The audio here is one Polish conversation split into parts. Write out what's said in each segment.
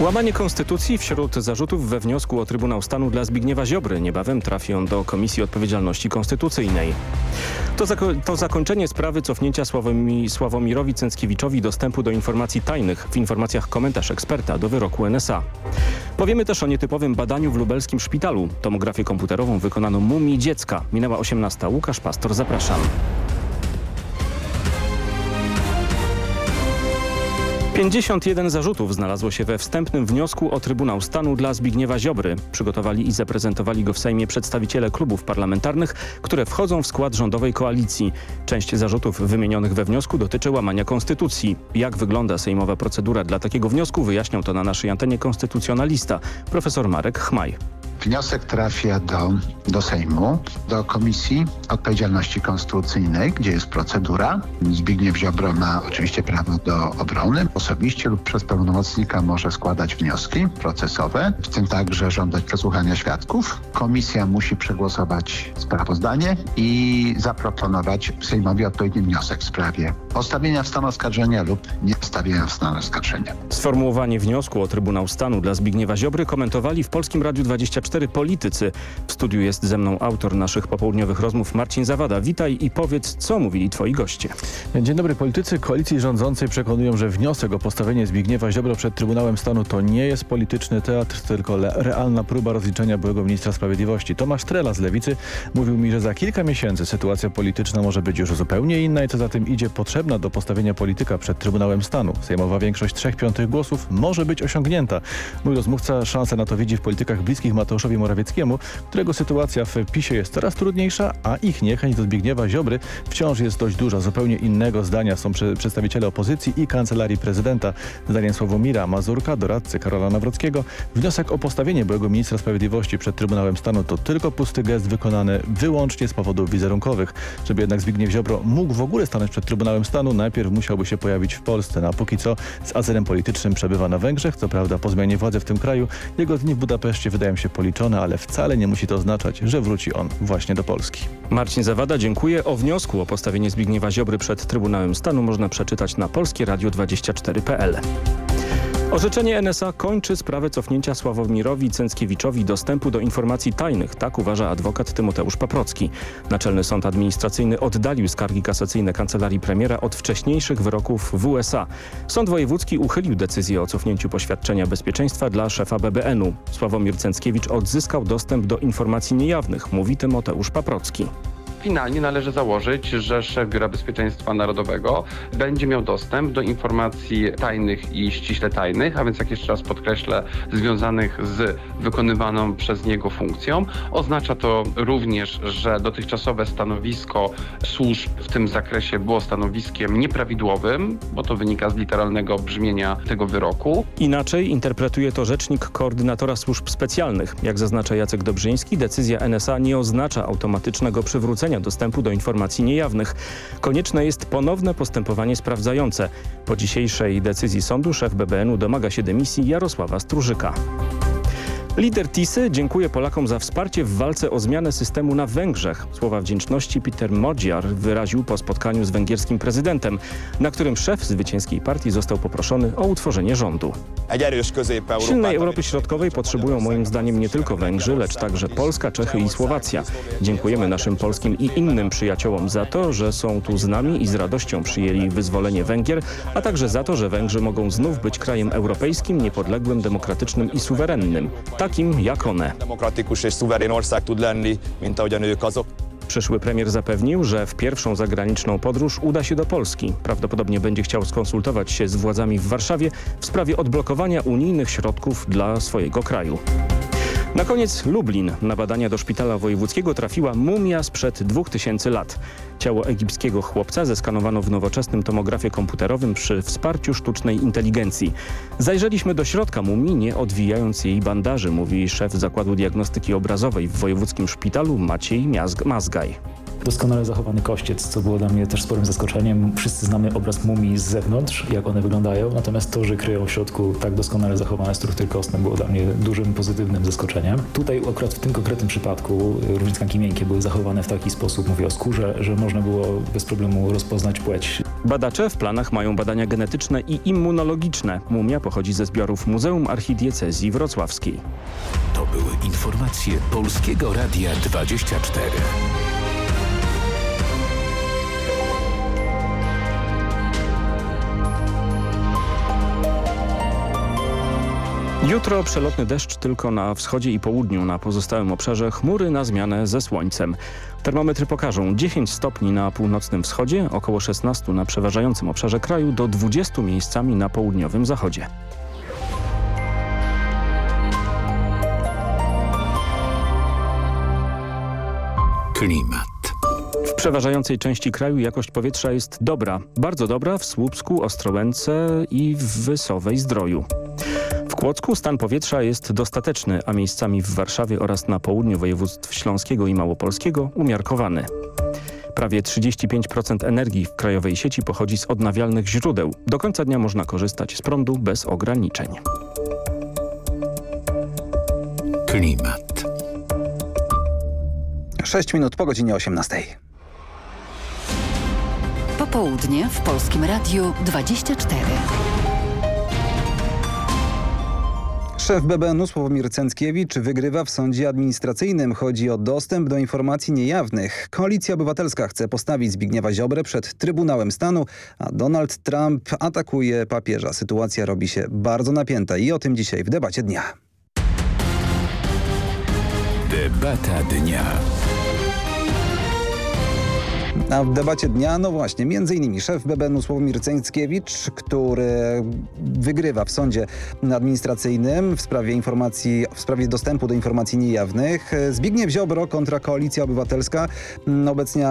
Łamanie konstytucji wśród zarzutów we wniosku o Trybunał Stanu dla Zbigniewa Ziobry. Niebawem trafi on do Komisji Odpowiedzialności Konstytucyjnej. To, zako to zakończenie sprawy cofnięcia Sławomi Sławomirowi Cęckiewiczowi dostępu do informacji tajnych w informacjach komentarz eksperta do wyroku NSA. Powiemy też o nietypowym badaniu w lubelskim szpitalu. Tomografię komputerową wykonano mumii dziecka. Minęła 18. Łukasz Pastor, zapraszam. 51 zarzutów znalazło się we wstępnym wniosku o Trybunał Stanu dla Zbigniewa Ziobry. Przygotowali i zaprezentowali go w Sejmie przedstawiciele klubów parlamentarnych, które wchodzą w skład rządowej koalicji. Część zarzutów wymienionych we wniosku dotyczy łamania konstytucji. Jak wygląda sejmowa procedura dla takiego wniosku wyjaśniał to na naszej antenie konstytucjonalista profesor Marek Chmaj. Wniosek trafia do, do Sejmu, do Komisji Odpowiedzialności Konstytucyjnej, gdzie jest procedura. Zbigniew Ziobro ma oczywiście prawo do obrony. Osobiście lub przez pełnomocnika może składać wnioski procesowe, w tym także żądać przesłuchania świadków. Komisja musi przegłosować sprawozdanie i zaproponować Sejmowi odpowiedni wniosek w sprawie postawienia w stan oskarżenia lub nie stawienia w stan oskarżenia. Sformułowanie wniosku o Trybunał Stanu dla Zbigniewa Ziobry komentowali w Polskim Radiu 24 cztery politycy. W studiu jest ze mną autor naszych popołudniowych rozmów Marcin Zawada. Witaj i powiedz, co mówili twoi goście. Dzień dobry. Politycy koalicji rządzącej przekonują, że wniosek o postawienie Zbigniewa Ziobro przed Trybunałem Stanu to nie jest polityczny teatr, tylko realna próba rozliczenia byłego ministra sprawiedliwości. Tomasz Trela z Lewicy mówił mi, że za kilka miesięcy sytuacja polityczna może być już zupełnie inna i co za tym idzie potrzebna do postawienia polityka przed Trybunałem Stanu. Sejmowa większość trzech piątych głosów może być osiągnięta. Mój rozmówca szansę na to widzi w politykach bliskich Mateuszowi Mateuszowi Morawieckiemu, którego sytuacja w PiSie jest coraz trudniejsza, a ich niechęć do Zbigniewa Ziobry wciąż jest dość duża. Zupełnie innego zdania są przedstawiciele opozycji i Kancelarii Prezydenta. Zdaniem Sławomira Mazurka, doradcy Karola Nawrockiego, wniosek o postawienie byłego ministra sprawiedliwości przed Trybunałem Stanu to tylko pusty gest wykonany wyłącznie z powodów wizerunkowych. Żeby jednak Zbigniew Ziobro mógł w ogóle stanąć przed Trybunałem Stanu, najpierw musiałby się pojawić w Polsce. No, a póki co z azylem politycznym przebywa na Węgrzech. Co prawda po zmianie władzy w tym kraju jego dni w Budapeszcie wydają się policzone ale wcale nie musi to oznaczać, że wróci on właśnie do Polski. Marcin Zawada, dziękuję. O wniosku o postawienie Zbigniewa Ziobry przed Trybunałem Stanu można przeczytać na polskieradio24.pl. Orzeczenie NSA kończy sprawę cofnięcia Sławomirowi Cęckiewiczowi dostępu do informacji tajnych, tak uważa adwokat Tymoteusz Paprocki. Naczelny Sąd Administracyjny oddalił skargi kasacyjne kancelarii premiera od wcześniejszych wyroków w USA. Sąd Wojewódzki uchylił decyzję o cofnięciu poświadczenia bezpieczeństwa dla szefa BBN-u. Sławomir Cęckiewicz odzyskał dostęp do informacji niejawnych, mówi Tymoteusz Paprocki. Finalnie należy założyć, że szef Biura Bezpieczeństwa Narodowego będzie miał dostęp do informacji tajnych i ściśle tajnych, a więc jak jeszcze raz podkreślę, związanych z wykonywaną przez niego funkcją. Oznacza to również, że dotychczasowe stanowisko służb w tym zakresie było stanowiskiem nieprawidłowym, bo to wynika z literalnego brzmienia tego wyroku. Inaczej interpretuje to rzecznik koordynatora służb specjalnych. Jak zaznacza Jacek Dobrzyński, decyzja NSA nie oznacza automatycznego przywrócenia dostępu do informacji niejawnych. Konieczne jest ponowne postępowanie sprawdzające. Po dzisiejszej decyzji sądu szef BBN-u domaga się dymisji Jarosława Strużyka. Lider Tisy dziękuję Polakom za wsparcie w walce o zmianę systemu na Węgrzech. Słowa wdzięczności Peter Modziar wyraził po spotkaniu z węgierskim prezydentem, na którym szef zwycięskiej partii został poproszony o utworzenie rządu. Silnej Europy Środkowej potrzebują moim zdaniem nie tylko Węgrzy, lecz także Polska, Czechy i Słowacja. Dziękujemy naszym polskim i innym przyjaciołom za to, że są tu z nami i z radością przyjęli wyzwolenie Węgier, a także za to, że Węgrzy mogą znów być krajem europejskim, niepodległym, demokratycznym i suwerennym. Tak takim jak one. Przyszły premier zapewnił, że w pierwszą zagraniczną podróż uda się do Polski. Prawdopodobnie będzie chciał skonsultować się z władzami w Warszawie w sprawie odblokowania unijnych środków dla swojego kraju. Na koniec Lublin. Na badania do szpitala wojewódzkiego trafiła mumia sprzed 2000 lat. Ciało egipskiego chłopca zeskanowano w nowoczesnym tomografie komputerowym przy wsparciu sztucznej inteligencji. Zajrzeliśmy do środka mumii, nie odwijając jej bandaży, mówi szef Zakładu Diagnostyki Obrazowej w wojewódzkim szpitalu Maciej Mazgaj. Doskonale zachowany kościec, co było dla mnie też sporym zaskoczeniem. Wszyscy znamy obraz mumii z zewnątrz, jak one wyglądają, natomiast to, że kryją w środku tak doskonale zachowane struktury kostne było dla mnie dużym pozytywnym zaskoczeniem. Tutaj akurat w tym konkretnym przypadku również tkanki miękkie były zachowane w taki sposób, mówię o skórze, że można było bez problemu rozpoznać płeć. Badacze w planach mają badania genetyczne i immunologiczne. Mumia pochodzi ze zbiorów Muzeum Archidiecezji Wrocławskiej. To były informacje Polskiego Radia 24. Jutro przelotny deszcz tylko na wschodzie i południu, na pozostałym obszarze chmury na zmianę ze słońcem. Termometry pokażą 10 stopni na północnym wschodzie, około 16 na przeważającym obszarze kraju, do 20 miejscami na południowym zachodzie. Klimat. W przeważającej części kraju jakość powietrza jest dobra. Bardzo dobra w Słupsku, Ostrołęce i w Wysowej Zdroju. W Kłodzku stan powietrza jest dostateczny, a miejscami w Warszawie oraz na południu województw śląskiego i małopolskiego umiarkowany. Prawie 35% energii w krajowej sieci pochodzi z odnawialnych źródeł. Do końca dnia można korzystać z prądu bez ograniczeń. Klimat. 6 minut po godzinie 18. Popołudnie w Polskim Radiu 24. Szef BBN-u Sławomir Cęckiewicz wygrywa w sądzie administracyjnym. Chodzi o dostęp do informacji niejawnych. Koalicja Obywatelska chce postawić Zbigniewa Ziobrę przed Trybunałem Stanu, a Donald Trump atakuje papieża. Sytuacja robi się bardzo napięta i o tym dzisiaj w debacie dnia. Debata dnia. A w debacie dnia, no właśnie, między innymi szef BBN-u Sławomir który wygrywa w sądzie administracyjnym w sprawie informacji, w sprawie dostępu do informacji niejawnych. Zbigniew Ziobro kontra Koalicja Obywatelska. Obecnie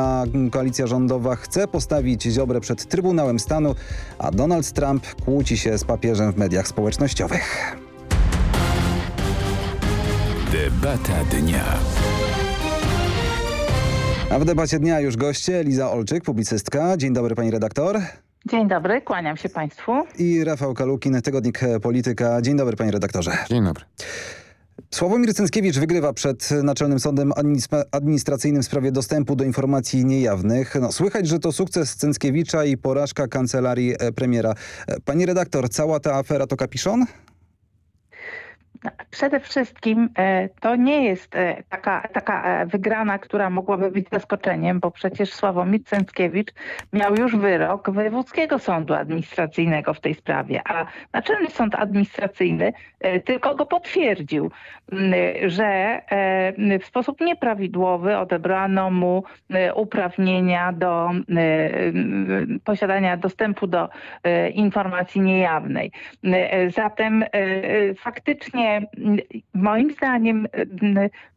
koalicja rządowa chce postawić Ziobrę przed Trybunałem Stanu, a Donald Trump kłóci się z papieżem w mediach społecznościowych. Debata dnia. A w debacie dnia już goście Liza Olczyk, publicystka. Dzień dobry pani redaktor. Dzień dobry, kłaniam się państwu. I Rafał Kalukin, Tygodnik Polityka. Dzień dobry panie redaktorze. Dzień dobry. Sławomir Cęckiewicz wygrywa przed Naczelnym Sądem Administracyjnym w sprawie dostępu do informacji niejawnych. No, słychać, że to sukces Cęckiewicza i porażka kancelarii premiera. Pani redaktor, cała ta afera to kapiszon? Przede wszystkim to nie jest taka, taka wygrana, która mogłaby być zaskoczeniem, bo przecież Sławomir Cęckiewicz miał już wyrok Wojewódzkiego Sądu Administracyjnego w tej sprawie, a Naczelny Sąd Administracyjny tylko go potwierdził, że w sposób nieprawidłowy odebrano mu uprawnienia do posiadania dostępu do informacji niejawnej. Zatem faktycznie moim zdaniem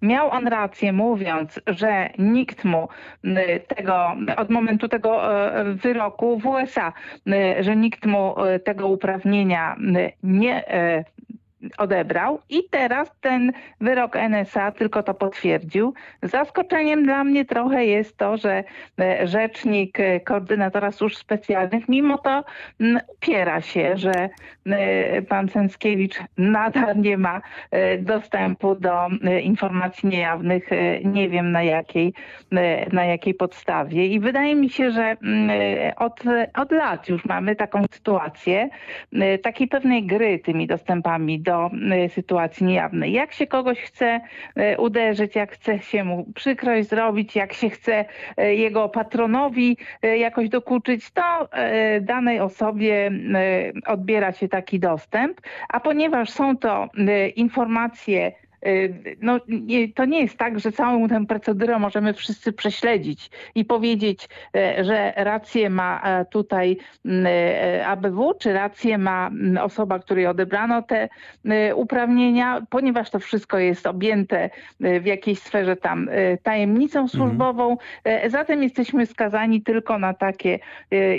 miał on rację mówiąc, że nikt mu tego, od momentu tego wyroku w USA, że nikt mu tego uprawnienia nie odebrał i teraz ten wyrok NSA tylko to potwierdził. Zaskoczeniem dla mnie trochę jest to, że rzecznik koordynatora służb specjalnych mimo to upiera się, że pan Cęckiewicz nadal nie ma dostępu do informacji niejawnych. Nie wiem na jakiej, na jakiej podstawie i wydaje mi się, że od, od lat już mamy taką sytuację takiej pewnej gry tymi dostępami do do sytuacji niejawnej. Jak się kogoś chce uderzyć, jak chce się mu przykrość zrobić, jak się chce jego patronowi jakoś dokuczyć, to danej osobie odbiera się taki dostęp, a ponieważ są to informacje no, nie, to nie jest tak, że całą tę procedurę możemy wszyscy prześledzić i powiedzieć, że rację ma tutaj ABW, czy rację ma osoba, której odebrano te uprawnienia, ponieważ to wszystko jest objęte w jakiejś sferze tam tajemnicą służbową. Mhm. Zatem jesteśmy skazani tylko na takie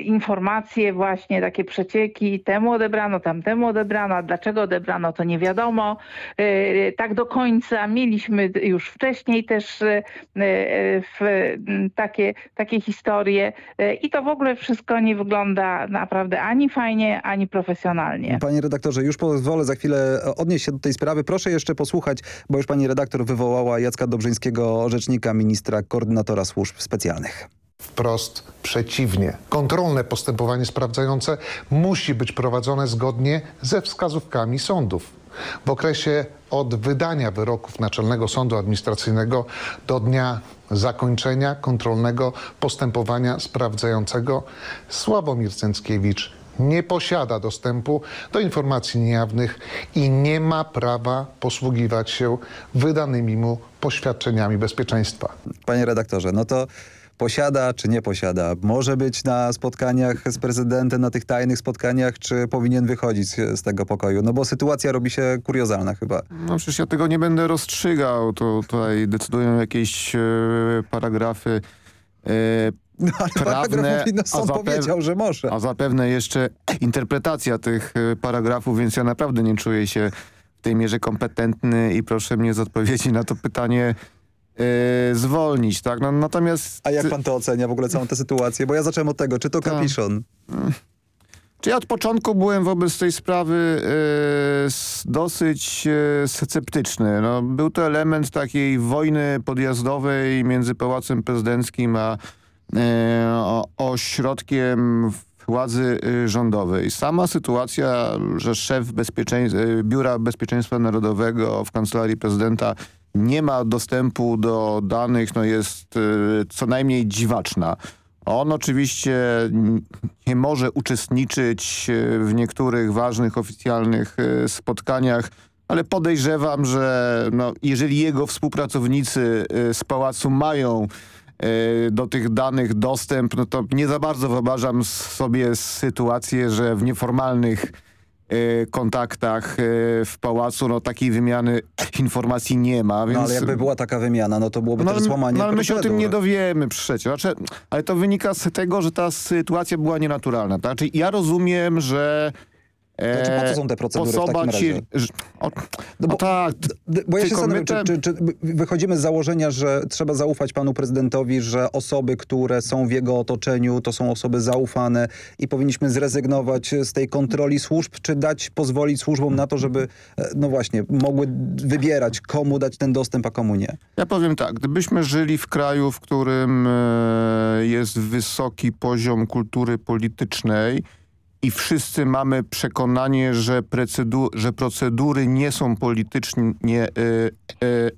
informacje, właśnie takie przecieki. Temu odebrano, tamtemu odebrano, a dlaczego odebrano, to nie wiadomo. Tak do końca. Mieliśmy już wcześniej też takie, takie historie i to w ogóle wszystko nie wygląda naprawdę ani fajnie, ani profesjonalnie. Panie redaktorze, już pozwolę za chwilę odnieść się do tej sprawy. Proszę jeszcze posłuchać, bo już pani redaktor wywołała Jacka Dobrzyńskiego, rzecznika ministra, koordynatora służb specjalnych. Wprost przeciwnie. Kontrolne postępowanie sprawdzające musi być prowadzone zgodnie ze wskazówkami sądów. W okresie od wydania wyroków Naczelnego Sądu Administracyjnego do dnia zakończenia kontrolnego postępowania sprawdzającego Sławomir Cęckiewicz nie posiada dostępu do informacji niejawnych i nie ma prawa posługiwać się wydanymi mu poświadczeniami bezpieczeństwa. Panie redaktorze, no to posiada czy nie posiada? Może być na spotkaniach z prezydentem, na tych tajnych spotkaniach, czy powinien wychodzić z tego pokoju? No bo sytuacja robi się kuriozalna chyba. No przecież ja tego nie będę rozstrzygał. To tutaj decydują jakieś e, paragrafy e, no, ale prawne, no sąd powiedział, że może. A zapewne jeszcze interpretacja tych e, paragrafów, więc ja naprawdę nie czuję się w tej mierze kompetentny i proszę mnie z odpowiedzi na to pytanie Yy, zwolnić, tak? No, natomiast... A jak pan to ocenia w ogóle całą tę sytuację? Bo ja zacząłem od tego, czy to kapiszon? Czy ja od początku byłem wobec tej sprawy yy, dosyć yy, sceptyczny. No, był to element takiej wojny podjazdowej między Pałacem Prezydenckim a yy, ośrodkiem władzy yy, rządowej. Sama sytuacja, że szef bezpieczeństw Biura Bezpieczeństwa Narodowego w Kancelarii Prezydenta nie ma dostępu do danych, no jest y, co najmniej dziwaczna. On oczywiście nie może uczestniczyć y, w niektórych ważnych oficjalnych y, spotkaniach, ale podejrzewam, że no, jeżeli jego współpracownicy z pałacu mają do tych danych dostęp, no to nie za bardzo wyobrażam sobie sytuację, że w nieformalnych kontaktach e, w pałacu, no takiej wymiany informacji nie ma. Więc... No ale jakby była taka wymiana, no to byłoby no, też złamanie No ale my się o tym nie dowiemy przecież. Znaczy, ale to wynika z tego, że ta sytuacja była nienaturalna. Tak? Znaczy, ja rozumiem, że znaczy, po co są te procedury w takim razie? O, no bo, tak. Bo ja się zastanawiam, czy, czy, czy, wychodzimy z założenia, że trzeba zaufać panu prezydentowi, że osoby, które są w jego otoczeniu, to są osoby zaufane i powinniśmy zrezygnować z tej kontroli służb, czy dać, pozwolić służbom na to, żeby, e, no właśnie, mogły wybierać, komu dać ten dostęp, a komu nie? Ja powiem tak, gdybyśmy żyli w kraju, w którym e, jest wysoki poziom kultury politycznej, i wszyscy mamy przekonanie, że, że procedury nie są politycznie y, y,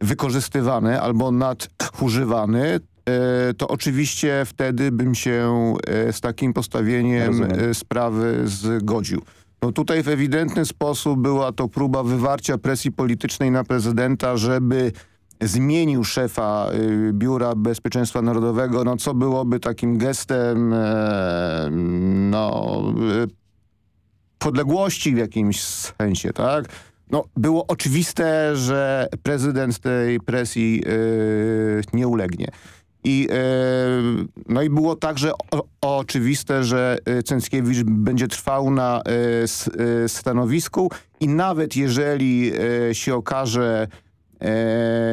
wykorzystywane albo nadużywane, y, to oczywiście wtedy bym się z takim postawieniem Rozumiem. sprawy zgodził. No tutaj w ewidentny sposób była to próba wywarcia presji politycznej na prezydenta, żeby zmienił szefa y, Biura Bezpieczeństwa Narodowego, no co byłoby takim gestem e, no, y, podległości w jakimś sensie, tak? No, było oczywiste, że prezydent tej presji y, nie ulegnie. I, no i było także o, oczywiste, że Cęckiewicz będzie trwał na stanowisku i nawet jeżeli się okaże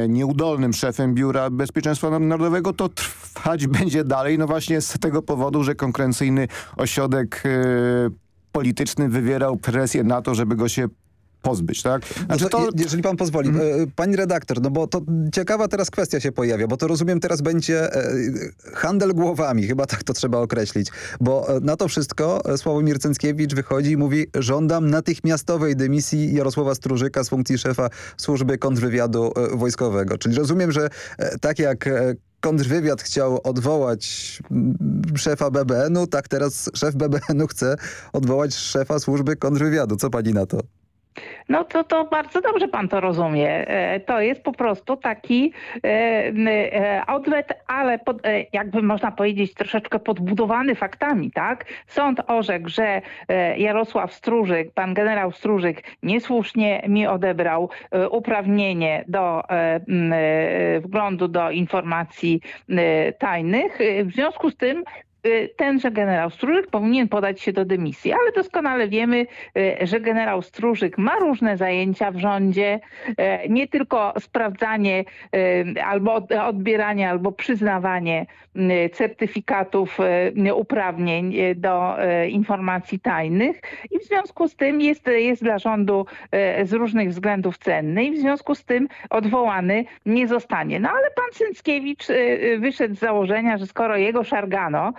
nieudolnym szefem Biura Bezpieczeństwa Narodowego, to trwać będzie dalej, no właśnie z tego powodu, że konkurencyjny ośrodek e, polityczny wywierał presję na to, żeby go się pozbyć, tak? Znaczy no to, jeżeli pan pozwoli, mm. pani redaktor, no bo to ciekawa teraz kwestia się pojawia, bo to rozumiem teraz będzie e, handel głowami, chyba tak to trzeba określić, bo e, na to wszystko Sławomir Cęckiewicz wychodzi i mówi, żądam natychmiastowej dymisji Jarosława Strużyka z funkcji szefa służby kontrwywiadu wojskowego. Czyli rozumiem, że tak jak kontrwywiad chciał odwołać szefa BBN-u, tak teraz szef BBN-u chce odwołać szefa służby kontrwywiadu. Co pani na to? No to, to bardzo dobrze pan to rozumie. E, to jest po prostu taki e, e, outlet, ale pod, jakby można powiedzieć troszeczkę podbudowany faktami, tak? Sąd orzekł, że Jarosław Strużyk, pan generał Strużyk niesłusznie mi odebrał uprawnienie do wglądu do informacji tajnych. W związku z tym tenże generał Stróżyk powinien podać się do dymisji, ale doskonale wiemy, y, że generał Stróżyk ma różne zajęcia w rządzie, y, nie tylko sprawdzanie albo odbieranie, albo przyznawanie certyfikatów uprawnień do informacji tajnych i w związku z tym jest, jest dla rządu z różnych względów cenny i w związku z tym odwołany nie zostanie. No ale pan Cynckiewicz wyszedł z założenia, że skoro jego szargano,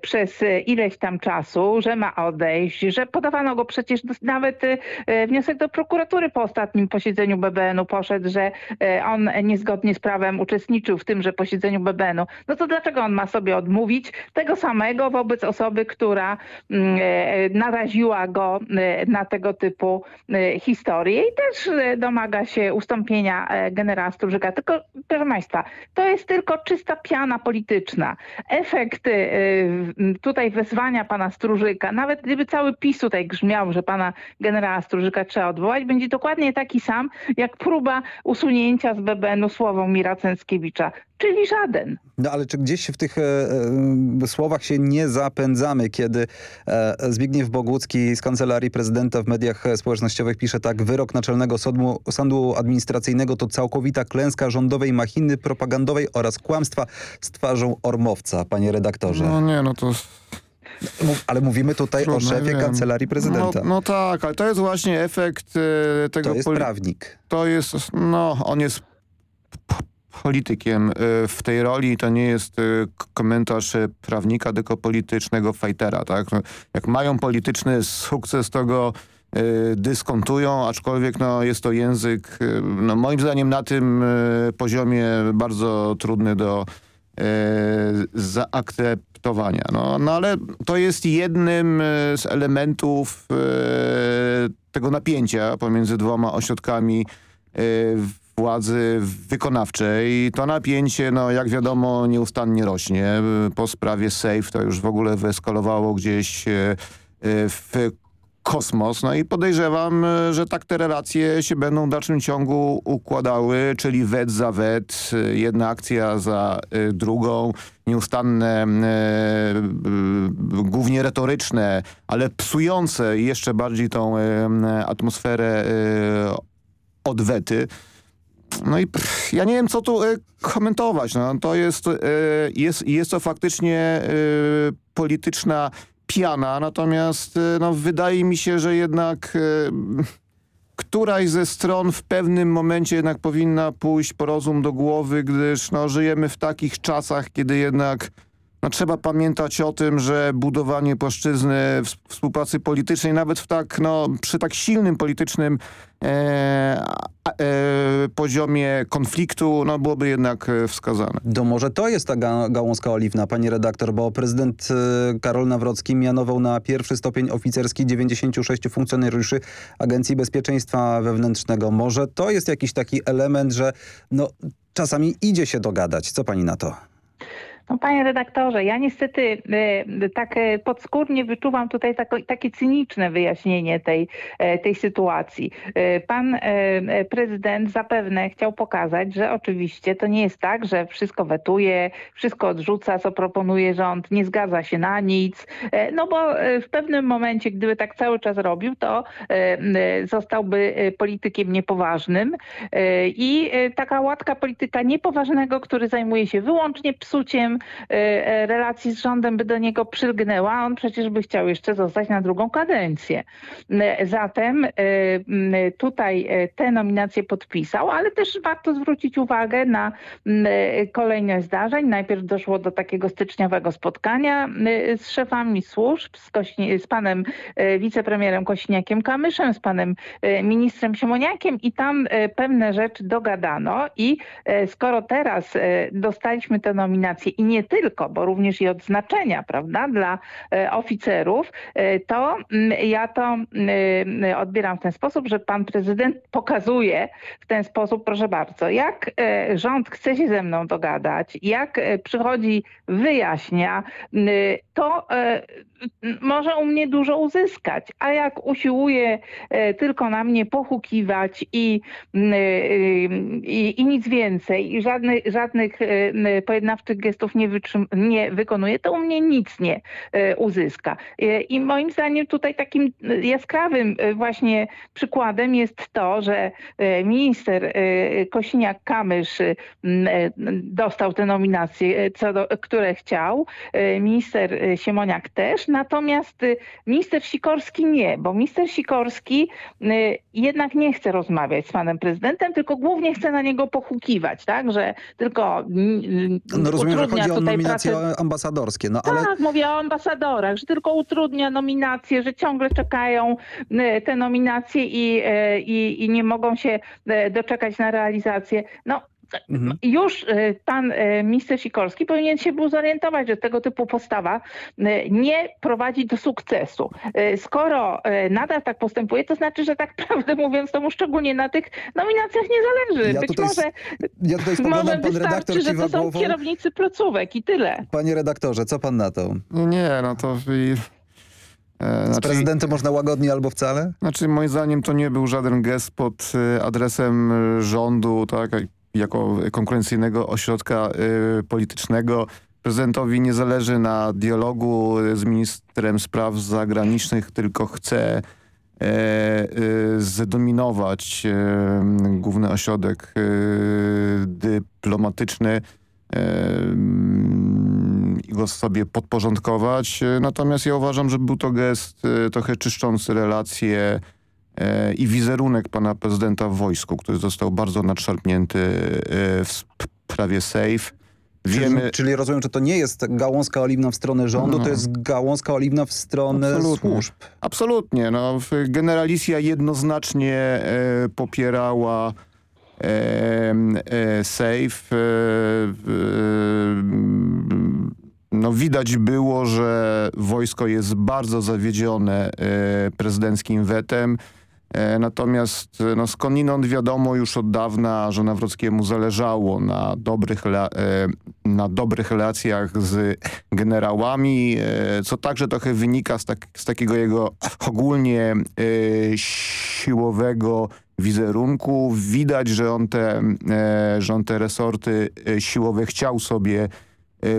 przez ileś tam czasu, że ma odejść, że podawano go przecież nawet e, wniosek do prokuratury po ostatnim posiedzeniu BBN-u poszedł, że e, on niezgodnie z prawem uczestniczył w tymże posiedzeniu BBN-u. No to dlaczego on ma sobie odmówić tego samego wobec osoby, która mm, naraziła go na tego typu historię i też domaga się ustąpienia generała Strużyka. Tylko, proszę Państwa, to jest tylko czysta piana polityczna. Efekty Y, tutaj wezwania pana Strużyka, nawet gdyby cały PiS tutaj grzmiał, że pana generała Strużyka trzeba odwołać, będzie dokładnie taki sam, jak próba usunięcia z BBN-u Sławomira Cęckiewicza czyli żaden. No ale czy gdzieś w tych e, e, słowach się nie zapędzamy, kiedy e, Zbigniew Bogucki z Kancelarii Prezydenta w mediach społecznościowych pisze tak, wyrok Naczelnego Sądu, Sądu Administracyjnego to całkowita klęska rządowej machiny propagandowej oraz kłamstwa z twarzą Ormowca, panie redaktorze. No nie, no to... Ale mówimy tutaj Trudno, o szefie. Kancelarii Prezydenta. No, no, tak, ale to jest właśnie efekt e, tego... To jest prawnik. To jest, no on jest politykiem y, w tej roli. To nie jest y, komentarz y, prawnika, tylko politycznego fajtera. Tak? No, jak mają polityczny sukces, to go dyskontują, aczkolwiek no, jest to język no, moim zdaniem na tym poziomie bardzo trudny do zaakceptowania. No, no ale to jest jednym z elementów tego napięcia pomiędzy dwoma ośrodkami władzy wykonawczej. To napięcie, no jak wiadomo, nieustannie rośnie. Po sprawie SAFE to już w ogóle wyeskalowało gdzieś e, e, w kosmos. No i podejrzewam, że tak te relacje się będą w dalszym ciągu układały, czyli wet za wet, jedna akcja za e, drugą, nieustanne, e, głównie retoryczne, ale psujące jeszcze bardziej tą e, atmosferę e, odwety. No i pff, ja nie wiem, co tu y, komentować. No, to jest, y, jest, jest to faktycznie y, polityczna piana, natomiast no, wydaje mi się, że jednak któraś ze stron w pewnym momencie jednak powinna pójść po rozum do głowy, gdyż no, żyjemy w takich czasach, kiedy jednak no, trzeba pamiętać o tym, że budowanie płaszczyzny współpracy politycznej, nawet w tak, no, przy tak silnym politycznym e, e, poziomie konfliktu, no, byłoby jednak e, wskazane. To może to jest ta ga gałązka oliwna, pani redaktor, bo prezydent e, Karol Nawrocki mianował na pierwszy stopień oficerski 96 funkcjonariuszy Agencji Bezpieczeństwa Wewnętrznego. Może to jest jakiś taki element, że no, czasami idzie się dogadać. Co pani na to? No, panie redaktorze, ja niestety e, tak e, podskórnie wyczuwam tutaj takie cyniczne wyjaśnienie tej, e, tej sytuacji. Pan prezydent zapewne chciał pokazać, że oczywiście to nie jest tak, że wszystko wetuje, wszystko odrzuca, co proponuje rząd, nie zgadza się na nic, no bo w pewnym momencie, gdyby tak cały czas robił, to zostałby politykiem niepoważnym i taka łatka polityka niepoważnego, który zajmuje się wyłącznie psuciem E, e, relacji z rządem by do niego przylgnęła, on przecież by chciał jeszcze zostać na drugą kadencję. E, zatem tutaj te nominacje podpisał, ale też warto zwrócić uwagę na kolejność zdarzeń. Najpierw doszło do takiego styczniowego spotkania z szefami służb, z, Kośni z panem wicepremierem Kośniakiem Kamyszem, z panem ministrem Siemoniakiem i tam pewne rzeczy dogadano i skoro teraz dostaliśmy te nominacje i nie tylko, bo również i odznaczenia, prawda, dla e, oficerów, e, to mm, ja to mm, odbieram w ten sposób, że pan prezydent pokazuje w ten sposób, proszę bardzo, jak e, rząd chce się ze mną dogadać, jak przychodzi, wyjaśnia, mm, to może u mnie dużo uzyskać, a jak usiłuje tylko na mnie pochukiwać i, i, i nic więcej, i żadnych, żadnych pojednawczych gestów nie, nie wykonuje, to u mnie nic nie uzyska. I moim zdaniem tutaj takim jaskrawym właśnie przykładem jest to, że minister Kosiniak-Kamysz dostał te nominacje, co do, które chciał, minister Siemoniak też, natomiast minister Sikorski nie, bo minister Sikorski jednak nie chce rozmawiać z panem prezydentem, tylko głównie chce na niego pochukiwać, tak, że tylko No rozumiem, że o nominacje pracę... ambasadorskie. No, ale... Tak, mówię o ambasadorach, że tylko utrudnia nominacje, że ciągle czekają te nominacje i, i, i nie mogą się doczekać na realizację. No Mhm. Już y, pan y, minister Sikorski powinien się był zorientować, że tego typu postawa y, nie prowadzi do sukcesu. Skoro nadal tak postępuje, to znaczy, że tak prawdę mówiąc, to mu szczególnie na tych nominacjach nie zależy. Ja Być tutaj, może, ja tutaj może pan redaktor że to są głową. kierownicy placówek i tyle. Panie redaktorze, co pan na to? Nie, no to... I... E, znaczy, Z prezydentem można łagodnie albo wcale? Znaczy moim zdaniem to nie był żaden gest pod adresem rządu, tak, jako konkurencyjnego ośrodka y, politycznego. Prezydentowi nie zależy na dialogu z ministrem spraw zagranicznych, tylko chce e, y, zdominować e, główny ośrodek dyplomatyczny i go sobie podporządkować. Natomiast ja uważam, że był to gest trochę czyszczący relacje E, i wizerunek pana prezydenta w wojsku, który został bardzo nadszarpnięty e, w sprawie SAFE. Wiemy... Czyli, czyli, rozumiem, że to nie jest gałązka oliwna w stronę rządu, no. to jest gałązka oliwna w stronę Absolutnie. służb. Absolutnie. No, generalicja jednoznacznie e, popierała e, e, SAFE. no, widać było, że wojsko jest bardzo zawiedzione prezydenckim wetem. E, natomiast no, skądinąd wiadomo już od dawna, że Nawrockiemu zależało na dobrych, e, na dobrych relacjach z generałami, e, co także trochę wynika z, tak, z takiego jego ogólnie siłowego wizerunku. Widać, że on te, że on te resorty siłowe chciał sobie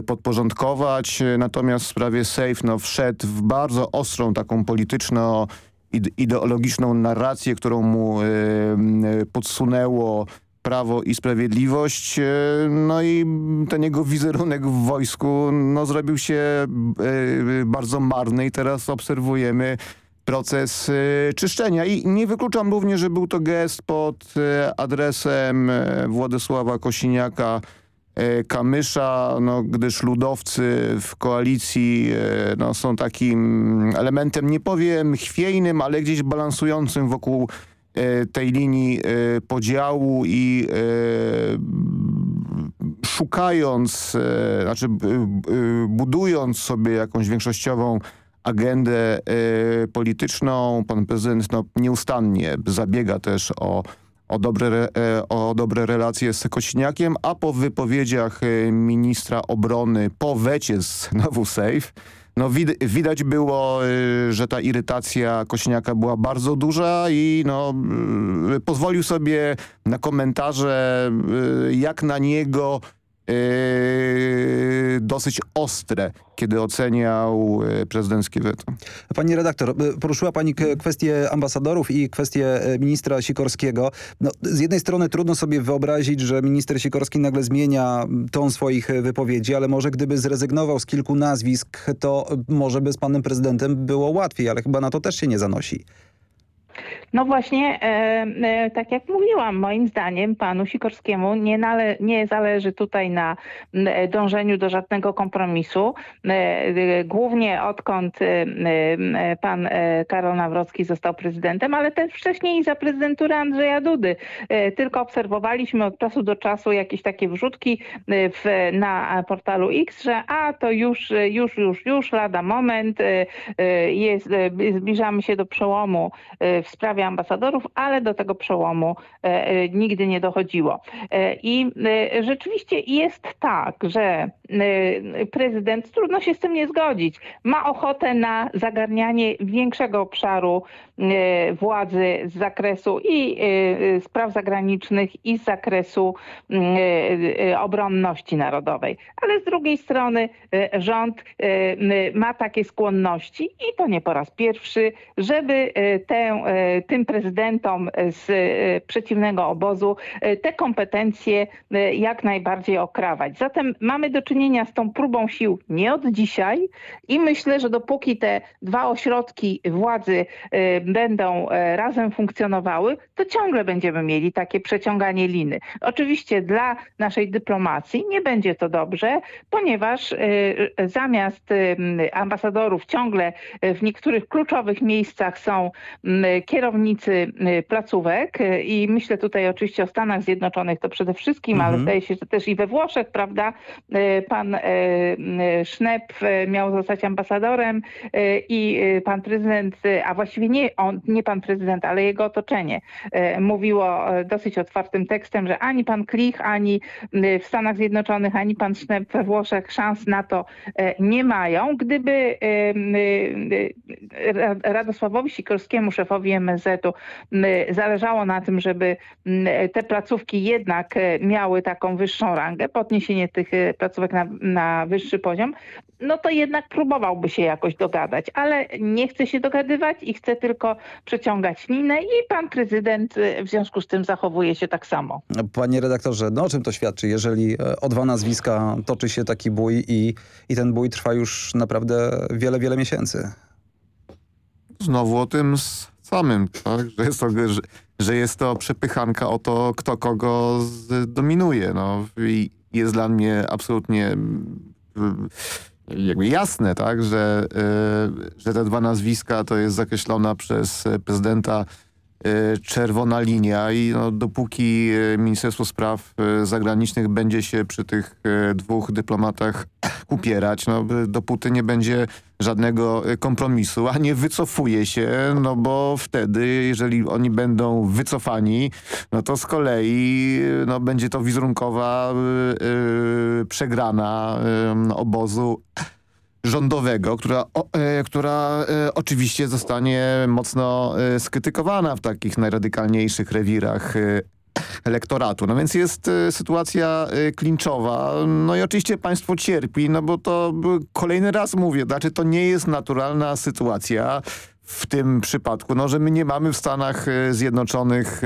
podporządkować, natomiast w sprawie SAFE no, wszedł w bardzo ostrą taką polityczno ideologiczną narrację, którą mu e, podsunęło Prawo i Sprawiedliwość, e, no i ten jego wizerunek w wojsku no, zrobił się e, bardzo marny i teraz obserwujemy proces czyszczenia. I nie wykluczam również, że był to gest pod adresem Władysława Kosiniaka, Kamysza, no, gdyż ludowcy w koalicji e, no, są takim elementem, nie powiem chwiejnym, ale gdzieś balansującym wokół e, tej linii podziału i szukając, znaczy budując sobie jakąś większościową agendę polityczną, pan prezydent no, nieustannie zabiega też o o dobre, e, o dobre relacje z Kosiniakiem, a po wypowiedziach e, ministra obrony po wecie znowu safe, no wid widać było, e, że ta irytacja Kośniaka była bardzo duża i no, pozwolił sobie na komentarze, jak na niego Yy, dosyć ostre, kiedy oceniał yy, prezydenckie weto. Pani redaktor, yy, poruszyła Pani kwestię ambasadorów i kwestię ministra Sikorskiego. No, z jednej strony trudno sobie wyobrazić, że minister Sikorski nagle zmienia ton swoich wypowiedzi, ale może gdyby zrezygnował z kilku nazwisk, to może by z panem prezydentem było łatwiej, ale chyba na to też się nie zanosi. No właśnie, e, e, tak jak mówiłam, moim zdaniem panu Sikorskiemu nie, nale, nie zależy tutaj na dążeniu do żadnego kompromisu. E, głównie odkąd pan Karol Nawrocki został prezydentem, ale też wcześniej za prezydenturę Andrzeja Dudy. Tylko obserwowaliśmy od czasu do czasu jakieś takie wrzutki w, na portalu X, że a to już, już, już, już lada moment, jest, zbliżamy się do przełomu w sprawie ambasadorów, ale do tego przełomu nigdy nie dochodziło. I rzeczywiście jest tak, że prezydent, trudno się z tym nie zgodzić, ma ochotę na zagarnianie większego obszaru władzy z zakresu i spraw zagranicznych i z zakresu obronności narodowej. Ale z drugiej strony rząd ma takie skłonności i to nie po raz pierwszy, żeby tę, tym prezydentom z przeciwnego obozu te kompetencje jak najbardziej okrawać. Zatem mamy do czynienia z tą próbą sił nie od dzisiaj i myślę, że dopóki te dwa ośrodki władzy będą razem funkcjonowały, to ciągle będziemy mieli takie przeciąganie liny. Oczywiście dla naszej dyplomacji nie będzie to dobrze, ponieważ zamiast ambasadorów ciągle w niektórych kluczowych miejscach są kierownicy placówek i myślę tutaj oczywiście o Stanach Zjednoczonych to przede wszystkim, mhm. ale zdaje się, że też i we Włoszech, prawda, pan Schnepp miał zostać ambasadorem i pan prezydent, a właściwie nie on, nie pan prezydent, ale jego otoczenie mówiło dosyć otwartym tekstem, że ani pan Klich, ani w Stanach Zjednoczonych, ani pan Schnepp we Włoszech szans na to nie mają. Gdyby Radosławowi Sikorskiemu, szefowi MSZ-u, zależało na tym, żeby te placówki jednak miały taką wyższą rangę, podniesienie tych placówek na, na wyższy poziom, no to jednak próbowałby się jakoś dogadać, ale nie chce się dogadywać i chce tylko przeciągać linę i pan prezydent w związku z tym zachowuje się tak samo. Panie redaktorze, no o czym to świadczy, jeżeli o dwa nazwiska toczy się taki bój i, i ten bój trwa już naprawdę wiele, wiele miesięcy? Znowu o tym samym, tak? że, jest to, że, że jest to przepychanka o to, kto kogo dominuje. No. I jest dla mnie absolutnie jakby jasne, tak, że, y, że te dwa nazwiska to jest zakreślona przez prezydenta czerwona linia i no, dopóki y, Ministerstwo Spraw Zagranicznych będzie się przy tych dwóch dyplomatach upierać, no, dopóty nie będzie żadnego kompromisu, a nie wycofuje się, no bo wtedy, jeżeli oni będą wycofani, no to z kolei no, będzie to wizerunkowa yy, przegrana yy, obozu rządowego, która, o, e, która e, oczywiście zostanie mocno e, skrytykowana w takich najradykalniejszych rewirach elektoratu. No więc jest y, sytuacja y, klinczowa. No i oczywiście państwo cierpi, no bo to kolejny raz mówię, znaczy to nie jest naturalna sytuacja w tym przypadku, no, że my nie mamy w Stanach Zjednoczonych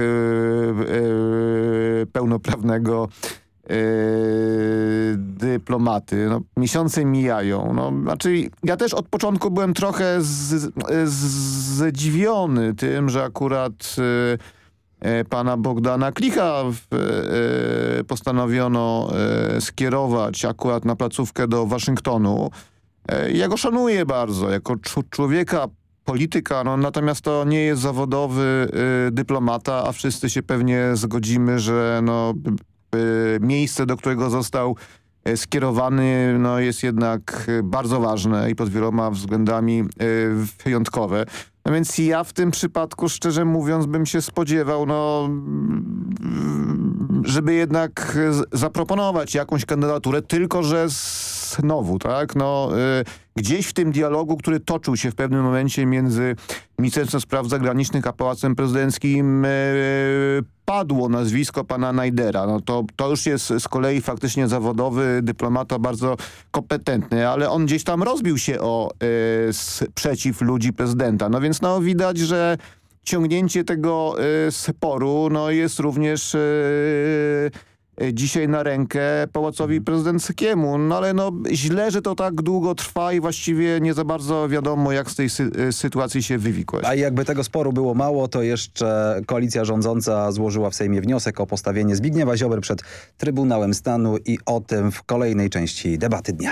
pełnoprawnego dyplomaty. No, miesiące mijają. No, znaczy, ja też od początku byłem trochę zdziwiony tym, że akurat yy, E, pana Bogdana Klicha e, postanowiono skierować akurat na placówkę do Waszyngtonu. Ja go szanuję bardzo jako człowieka, polityka, no, natomiast to nie jest zawodowy dyplomata, a wszyscy się pewnie zgodzimy, że no, miejsce, do którego został skierowany no, jest jednak bardzo ważne i pod wieloma względami wyjątkowe. No więc ja w tym przypadku, szczerze mówiąc, bym się spodziewał, no, żeby jednak zaproponować jakąś kandydaturę, tylko że znowu, tak, no, y, gdzieś w tym dialogu, który toczył się w pewnym momencie między Ministerstwem Spraw Zagranicznych a Pałacem Prezydenckim y, padło nazwisko pana Najdera. No to, to już jest z kolei faktycznie zawodowy dyplomata bardzo kompetentny, ale on gdzieś tam rozbił się o y, sprzeciw ludzi prezydenta. No więc no widać, że ciągnięcie tego y, sporu no, jest również E, dzisiaj na rękę Pałacowi mhm. Prezydenckiemu. No ale no źle, że to tak długo trwa i właściwie nie za bardzo wiadomo, jak z tej sy e, sytuacji się wywikłać. A jakby tego sporu było mało, to jeszcze koalicja rządząca złożyła w Sejmie wniosek o postawienie Zbigniewa Ziobry przed Trybunałem Stanu i o tym w kolejnej części debaty dnia.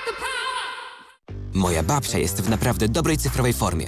Moja babcia jest w naprawdę dobrej cyfrowej formie.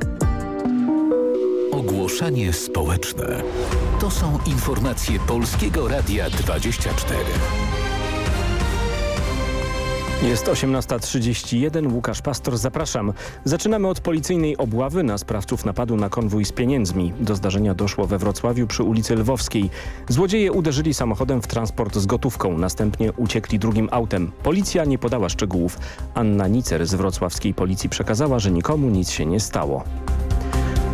Ogłoszenie społeczne. To są informacje Polskiego Radia 24. Jest 18.31, Łukasz Pastor, zapraszam. Zaczynamy od policyjnej obławy na sprawców napadu na konwój z pieniędzmi. Do zdarzenia doszło we Wrocławiu przy ulicy Lwowskiej. Złodzieje uderzyli samochodem w transport z gotówką, następnie uciekli drugim autem. Policja nie podała szczegółów. Anna Nicer z wrocławskiej policji przekazała, że nikomu nic się nie stało.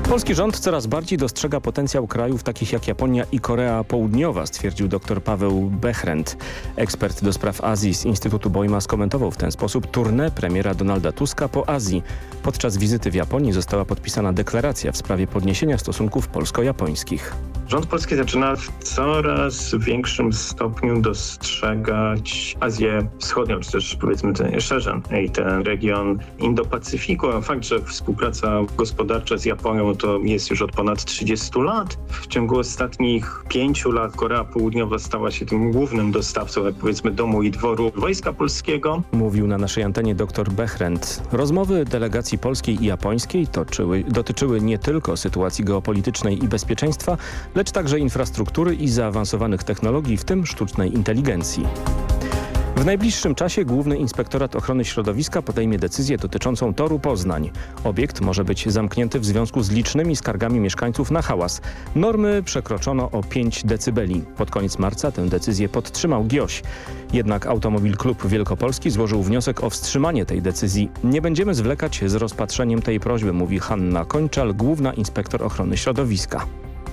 Polski rząd coraz bardziej dostrzega potencjał krajów takich jak Japonia i Korea Południowa, stwierdził dr Paweł Bechrent. Ekspert do spraw Azji z Instytutu Bojma skomentował w ten sposób turnę premiera Donalda Tuska po Azji. Podczas wizyty w Japonii została podpisana deklaracja w sprawie podniesienia stosunków polsko-japońskich. Rząd polski zaczyna w coraz większym stopniu dostrzegać Azję Wschodnią, czy też powiedzmy szerzej i ten region Indo-Pacyfiku. A fakt, że współpraca gospodarcza z Japonią to jest już od ponad 30 lat. W ciągu ostatnich pięciu lat Korea Południowa stała się tym głównym dostawcą, jak powiedzmy, domu i dworu Wojska Polskiego. Mówił na naszej antenie dr Bechrent. Rozmowy delegacji polskiej i japońskiej toczyły, dotyczyły nie tylko sytuacji geopolitycznej i bezpieczeństwa, lecz także infrastruktury i zaawansowanych technologii, w tym sztucznej inteligencji. W najbliższym czasie Główny Inspektorat Ochrony Środowiska podejmie decyzję dotyczącą toru Poznań. Obiekt może być zamknięty w związku z licznymi skargami mieszkańców na hałas. Normy przekroczono o 5 decybeli. Pod koniec marca tę decyzję podtrzymał GIOŚ. Jednak Automobil Klub Wielkopolski złożył wniosek o wstrzymanie tej decyzji. Nie będziemy zwlekać z rozpatrzeniem tej prośby, mówi Hanna Kończal, Główna Inspektor Ochrony Środowiska.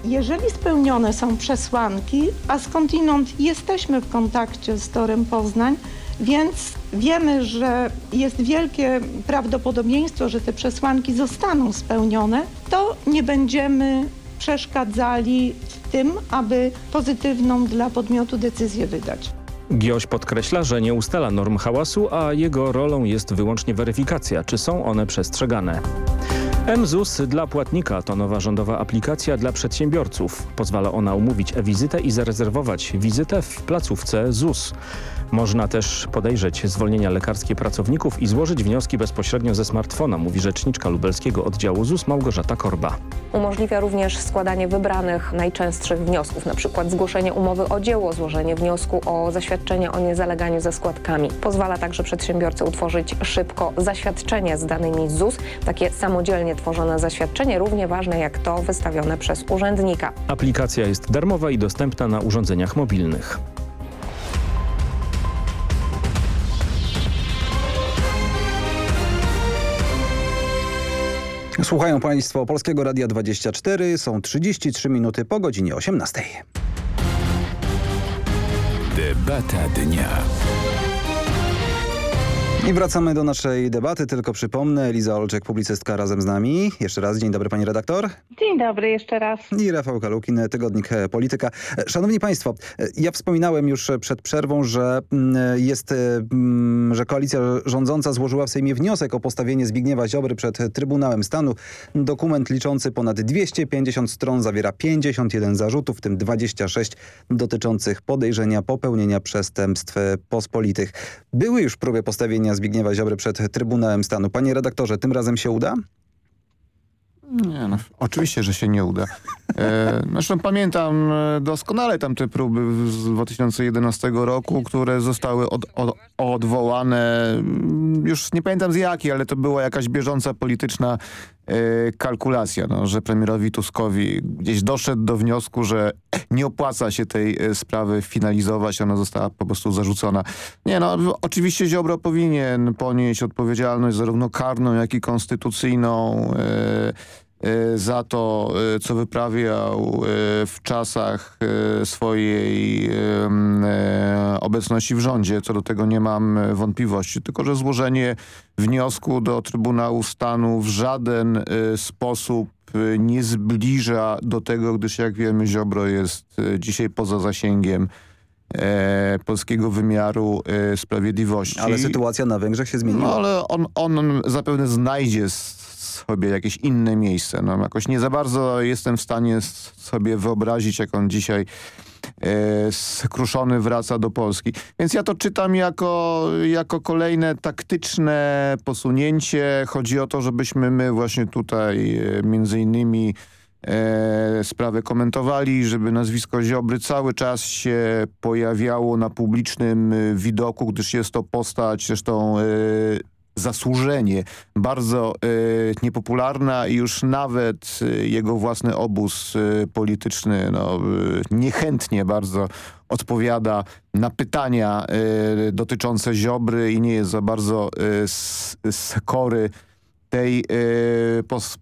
Jeżeli spełnione są przesłanki, a skądinąd jesteśmy w kontakcie z Torem Poznań, więc wiemy, że jest wielkie prawdopodobieństwo, że te przesłanki zostaną spełnione, to nie będziemy przeszkadzali w tym, aby pozytywną dla podmiotu decyzję wydać. Gioś podkreśla, że nie ustala norm hałasu, a jego rolą jest wyłącznie weryfikacja, czy są one przestrzegane. MZUS dla płatnika to nowa rządowa aplikacja dla przedsiębiorców. Pozwala ona umówić e-wizytę i zarezerwować wizytę w placówce ZUS. Można też podejrzeć zwolnienia lekarskie pracowników i złożyć wnioski bezpośrednio ze smartfona, mówi rzeczniczka lubelskiego oddziału ZUS Małgorzata Korba. Umożliwia również składanie wybranych najczęstszych wniosków, np. zgłoszenie umowy o dzieło, złożenie wniosku o zaświadczenie o niezaleganiu ze składkami. Pozwala także przedsiębiorcy utworzyć szybko zaświadczenie z danymi ZUS, takie samodzielnie tworzone zaświadczenie, równie ważne jak to wystawione przez urzędnika. Aplikacja jest darmowa i dostępna na urządzeniach mobilnych. Słuchają Państwo Polskiego Radia 24. Są 33 minuty po godzinie 18. Debata dnia. I wracamy do naszej debaty, tylko przypomnę, Eliza Olczek, publicystka razem z nami. Jeszcze raz, dzień dobry pani redaktor. Dzień dobry jeszcze raz. I Rafał Kalukin, Tygodnik Polityka. Szanowni państwo, ja wspominałem już przed przerwą, że mm, jest, mm, że koalicja rządząca złożyła w Sejmie wniosek o postawienie Zbigniewa Ziobry przed Trybunałem Stanu. Dokument liczący ponad 250 stron zawiera 51 zarzutów, w tym 26 dotyczących podejrzenia popełnienia przestępstw pospolitych. Były już próby postawienia Zbigniewa Ziobry przed Trybunałem Stanu. Panie redaktorze, tym razem się uda? Nie, no, oczywiście, że się nie uda. E, zresztą pamiętam e, doskonale tamte próby z 2011 roku, które zostały od, od, odwołane. Mm, już nie pamiętam z jakiej, ale to była jakaś bieżąca polityczna kalkulacja, no, że premierowi Tuskowi gdzieś doszedł do wniosku, że nie opłaca się tej e, sprawy finalizować, ona została po prostu zarzucona. Nie no, oczywiście Ziobro powinien ponieść odpowiedzialność zarówno karną, jak i konstytucyjną. E, za to, e, co wyprawiał e, w czasach swojej obecności w rządzie. Co do tego nie mam wątpliwości. Tylko, że złożenie wniosku do Trybunału Stanu w żaden sposób nie zbliża do tego, gdyż jak wiemy Ziobro jest dzisiaj poza zasięgiem E, polskiego wymiaru e, sprawiedliwości. Ale sytuacja na Węgrzech się zmieniła. No, ale on, on zapewne znajdzie sobie jakieś inne miejsce. No, jakoś nie za bardzo jestem w stanie sobie wyobrazić, jak on dzisiaj e, skruszony wraca do Polski. Więc ja to czytam jako, jako kolejne taktyczne posunięcie. Chodzi o to, żebyśmy my właśnie tutaj e, między innymi e, sprawę komentowali, żeby nazwisko Ziobry cały czas się pojawiało na publicznym e, widoku, gdyż jest to postać zresztą e, zasłużenie, bardzo y, niepopularna i już nawet y, jego własny obóz y, polityczny no, niechętnie bardzo odpowiada na pytania dotyczące Ziobry i nie jest za bardzo skory tej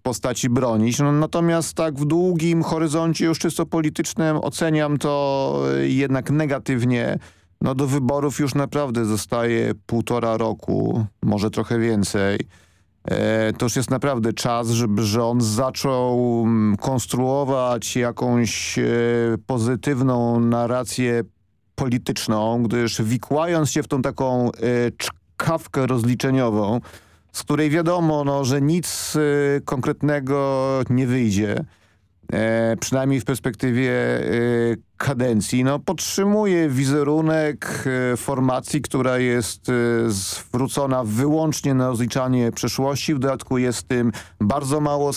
postaci bronić. No, natomiast tak w długim horyzoncie już czysto politycznym oceniam to jednak negatywnie no do wyborów już naprawdę zostaje półtora roku, może trochę więcej. E, to już jest naprawdę czas, żeby rząd zaczął mm, konstruować jakąś e, pozytywną narrację polityczną, gdyż wikłając się w tą taką e, czkawkę rozliczeniową, z której wiadomo, no, że nic e, konkretnego nie wyjdzie, e, przynajmniej w perspektywie e, kadencji, no, podtrzymuje wizerunek e, formacji, która jest e, zwrócona wyłącznie na rozliczanie przeszłości. W dodatku jest tym bardzo mało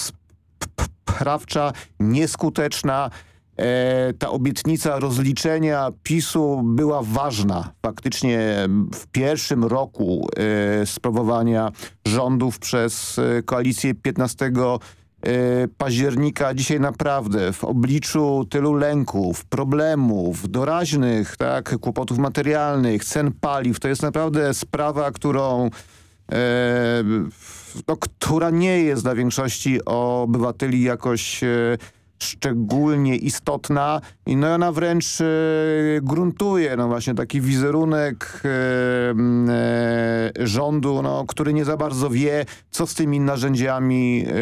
sprawcza, nieskuteczna. E, ta obietnica rozliczenia PiSu była ważna. Faktycznie w pierwszym roku e, sprawowania rządów przez koalicję 15 E, października dzisiaj naprawdę w obliczu tylu lęków, problemów, doraźnych, tak, kłopotów materialnych, cen paliw, to jest naprawdę sprawa, którą e, no, która nie jest dla większości obywateli jakoś e, szczególnie istotna i no ona wręcz e, gruntuje no właśnie taki wizerunek e, e, rządu, no, który nie za bardzo wie, co z tymi narzędziami e,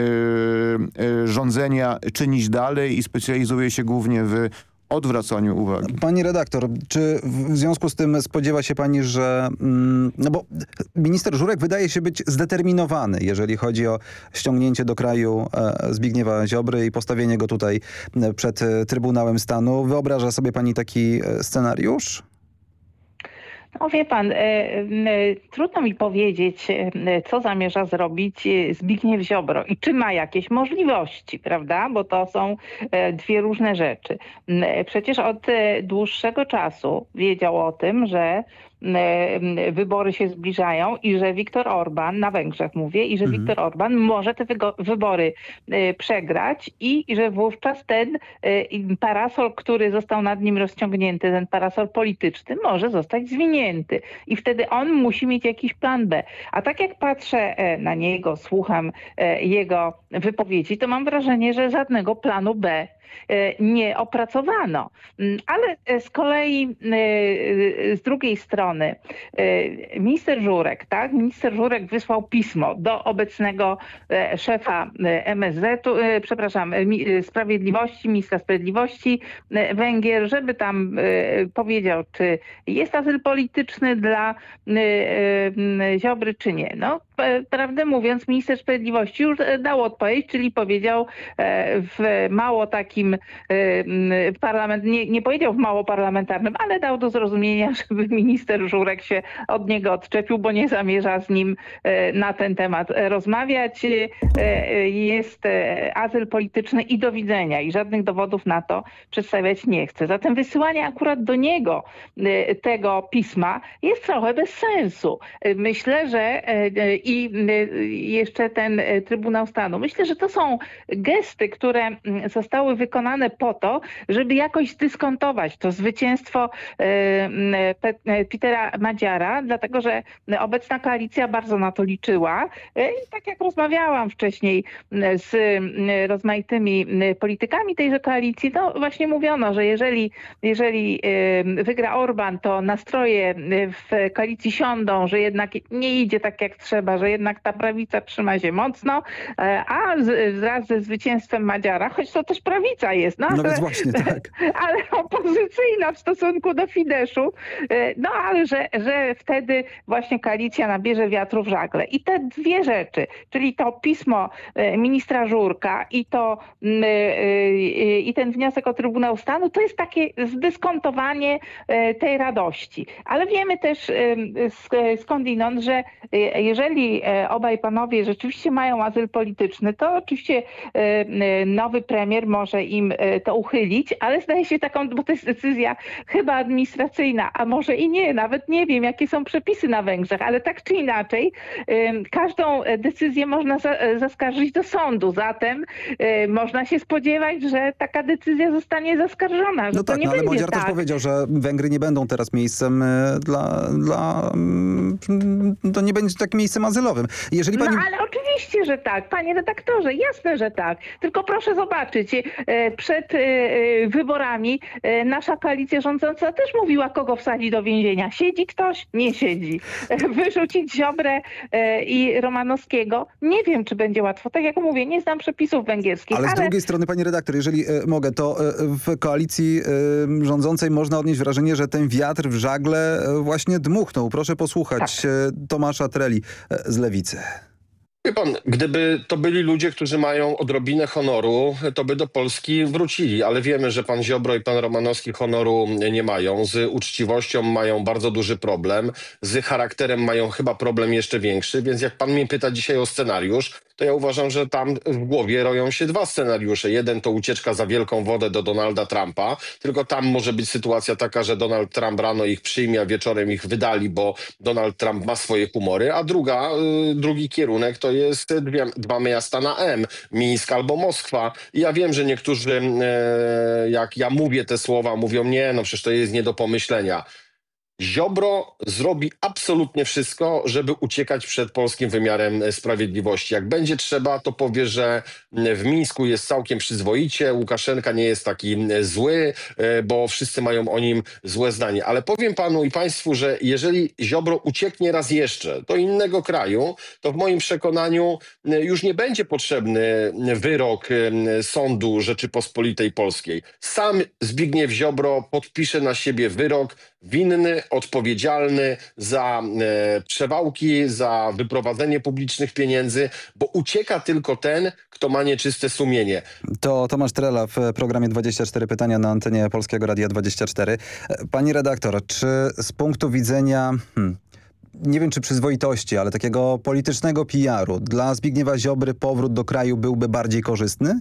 e, rządzenia czynić dalej i specjalizuje się głównie w odwracaniu uwagi. Pani redaktor, czy w związku z tym spodziewa się pani, że... Mm, no bo minister Żurek wydaje się być zdeterminowany, jeżeli chodzi o ściągnięcie do kraju e, Zbigniewa Ziobry i postawienie go tutaj e, przed e, Trybunałem Stanu. Wyobraża sobie pani taki scenariusz? No wie pan, e, e, trudno mi powiedzieć, e, co zamierza zrobić Zbigniew Ziobro i czy ma jakieś możliwości, prawda? Bo to są dwie różne rzeczy. Przecież od dłuższego czasu wiedział o tym, że wybory się zbliżają i że Viktor Orban, na Węgrzech mówię, i że mhm. Viktor Orban może te wybory e, przegrać i że wówczas ten e, parasol, który został nad nim rozciągnięty, ten parasol polityczny może zostać zwinięty i wtedy on musi mieć jakiś plan B. A tak jak patrzę e, na niego, słucham jego wypowiedzi, to mam wrażenie, że żadnego planu B nie opracowano. Mm, ale z kolei z drugiej strony minister Żurek, tak? Minister Żurek wysłał pismo do obecnego szefa MSZ-u, przepraszam, Sprawiedliwości, ministra Sprawiedliwości Węgier, żeby tam powiedział, czy jest azyl polityczny dla Ziobry, czy nie. No, prawdę mówiąc, minister sprawiedliwości już e, dał odpowiedź, czyli powiedział e, w mało takim e, parlament, nie, nie powiedział w mało parlamentarnym, ale dał do zrozumienia, żeby minister Żurek się od niego odczepił, bo nie zamierza z nim na ten temat rozmawiać. Jest azyl polityczny i do widzenia i żadnych dowodów na to przedstawiać nie chce. Zatem wysyłanie akurat do niego tego pisma jest trochę bez sensu. Myślę, że i y, jeszcze ten y, Trybunał Stanu. Myślę, że to są gesty, które mm, zostały wykonane po to, żeby jakoś zdyskontować to zwycięstwo y, mm, Petera Madziara, dlatego że obecna koalicja bardzo na to liczyła. I tak jak rozmawiałam wcześniej z rozmaitymi politykami tejże koalicji, to właśnie mówiono, że jeżeli, jeżeli wygra Orban, to nastroje w koalicji siądą, że jednak nie idzie tak jak trzeba, że jednak ta prawica trzyma się mocno, e, a wraz ze zwycięstwem Madziara, choć to też prawica jest, no, no ale, właśnie, tak. ale opozycyjna w stosunku do Fideszu, e, no ale że, że wtedy właśnie koalicja nabierze wiatru w żagle. I te dwie rzeczy, czyli to pismo e, ministra Żurka i to i ten wniosek o Trybunał Stanu, to jest takie zdyskontowanie tej radości. Ale wiemy też skądinąd, że jeżeli E, obaj panowie rzeczywiście mają azyl polityczny, to oczywiście e, e, nowy premier może im to uchylić, ale zdaje się taką, bo to jest decyzja chyba administracyjna, a może i nie, nawet nie wiem, jakie są przepisy na Węgrzech, ale tak czy inaczej każdą decyzję można zaskarżyć do sądu, zatem można się spodziewać, że taka decyzja zostanie zaskarżona. no tak, no, ale Modziar tak. też powiedział, że Węgry nie będą teraz miejscem dla, dla to nie będzie takim miejscem Jeżeli pani... No ale oczywiście, że tak. Panie redaktorze, jasne, że tak. Tylko proszę zobaczyć, e, przed e, e, wyborami nasza koalicja rządząca też mówiła, kogo wsadzi do więzienia. Siedzi ktoś? Nie siedzi. Wyrzucić Ziobrę i Romanowskiego? Nie wiem, czy będzie łatwo. Tak jak mówię, nie znam przepisów węgierskich. Ale z ale... drugiej strony, pani redaktor, jeżeli mogę, to w koalicji rządzącej można odnieść wrażenie, że ten wiatr w żagle właśnie dmuchnął. Proszę posłuchać tak. Tomasza Treli z Lewicy. Wie pan, gdyby to byli ludzie, którzy mają odrobinę honoru, to by do Polski wrócili, ale wiemy, że pan Ziobro i pan Romanowski honoru nie mają. Z uczciwością mają bardzo duży problem, z charakterem mają chyba problem jeszcze większy, więc jak pan mnie pyta dzisiaj o scenariusz, to ja uważam, że tam w głowie roją się dwa scenariusze. Jeden to ucieczka za wielką wodę do Donalda Trumpa, tylko tam może być sytuacja taka, że Donald Trump rano ich przyjmie, a wieczorem ich wydali, bo Donald Trump ma swoje humory, a druga, y, drugi kierunek to jest dwie, dwa miasta na M, Mińsk albo Moskwa. I ja wiem, że niektórzy, e, jak ja mówię te słowa, mówią nie, no przecież to jest nie do pomyślenia. Ziobro zrobi absolutnie wszystko, żeby uciekać przed polskim wymiarem sprawiedliwości. Jak będzie trzeba, to powie, że w Mińsku jest całkiem przyzwoicie, Łukaszenka nie jest taki zły, e, bo wszyscy mają o nim złe zdanie. Ale powiem panu i państwu, że jeżeli Ziobro ucieknie raz jeszcze do innego kraju, to w moim przekonaniu e, już nie będzie potrzebny wyrok e, sądu Rzeczypospolitej Polskiej. Sam Zbigniew Ziobro podpisze na siebie wyrok winny, odpowiedzialny za e, przewałki, za wyprowadzenie publicznych pieniędzy, bo ucieka tylko ten, kto ma nieczyste sumienie. To Tomasz Trela w programie 24 pytania na antenie Polskiego Radia 24. E, pani redaktor, czy z punktu widzenia... Hmm, nie wiem czy przyzwoitości, ale takiego politycznego PR-u dla Zbigniewa Ziobry powrót do kraju byłby bardziej korzystny?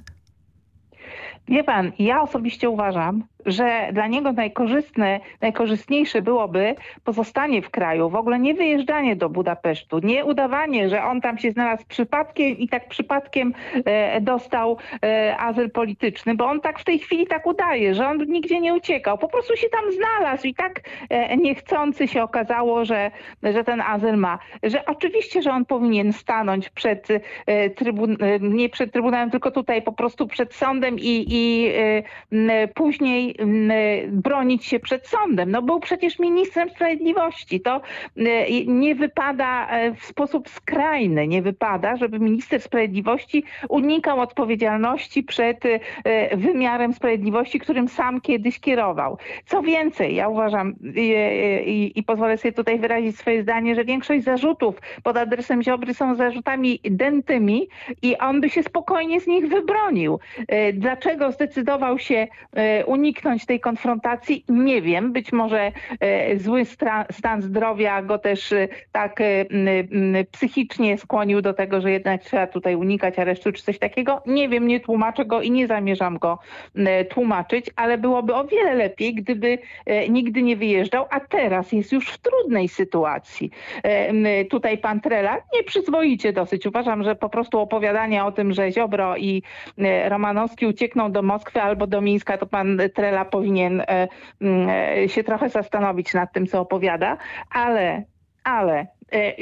Wie pan, ja osobiście uważam, że dla niego najkorzystne, najkorzystniejsze byłoby pozostanie w kraju, w ogóle nie wyjeżdżanie do Budapesztu, nie udawanie, że on tam się znalazł przypadkiem i tak przypadkiem e, dostał e, azyl polityczny, bo on tak w tej chwili tak udaje, że on nigdzie nie uciekał, po prostu się tam znalazł i tak e, niechcący się okazało, że, że ten azyl ma. Że oczywiście, że on powinien stanąć przed e, trybun nie przed Trybunałem, tylko tutaj po prostu przed sądem i, i y, później bronić się przed sądem. No był przecież ministrem sprawiedliwości. To nie wypada w sposób skrajny, nie wypada, żeby minister sprawiedliwości unikał odpowiedzialności przed wymiarem sprawiedliwości, którym sam kiedyś kierował. Co więcej, ja uważam i, i, i pozwolę sobie tutaj wyrazić swoje zdanie, że większość zarzutów pod adresem Ziobry są zarzutami dentymi i on by się spokojnie z nich wybronił. E, dlaczego zdecydował się e, uniknąć tej konfrontacji? Nie wiem. Być może e, zły stan zdrowia go też tak psychicznie skłonił do tego, że jednak trzeba tutaj unikać aresztu czy coś takiego. Nie wiem, nie tłumaczę go i nie zamierzam go tłumaczyć, ale byłoby o wiele lepiej, gdyby nigdy nie wyjeżdżał, a teraz jest już w trudnej sytuacji. Tutaj pan Trela nieprzyzwoicie dosyć. Uważam, że po prostu opowiadanie o tym, że Ziobro i e, Romanowski uciekną do Moskwy albo do Mińska, to pan Trela powinien e, e, się trochę zastanowić nad tym, co opowiada, ale, ale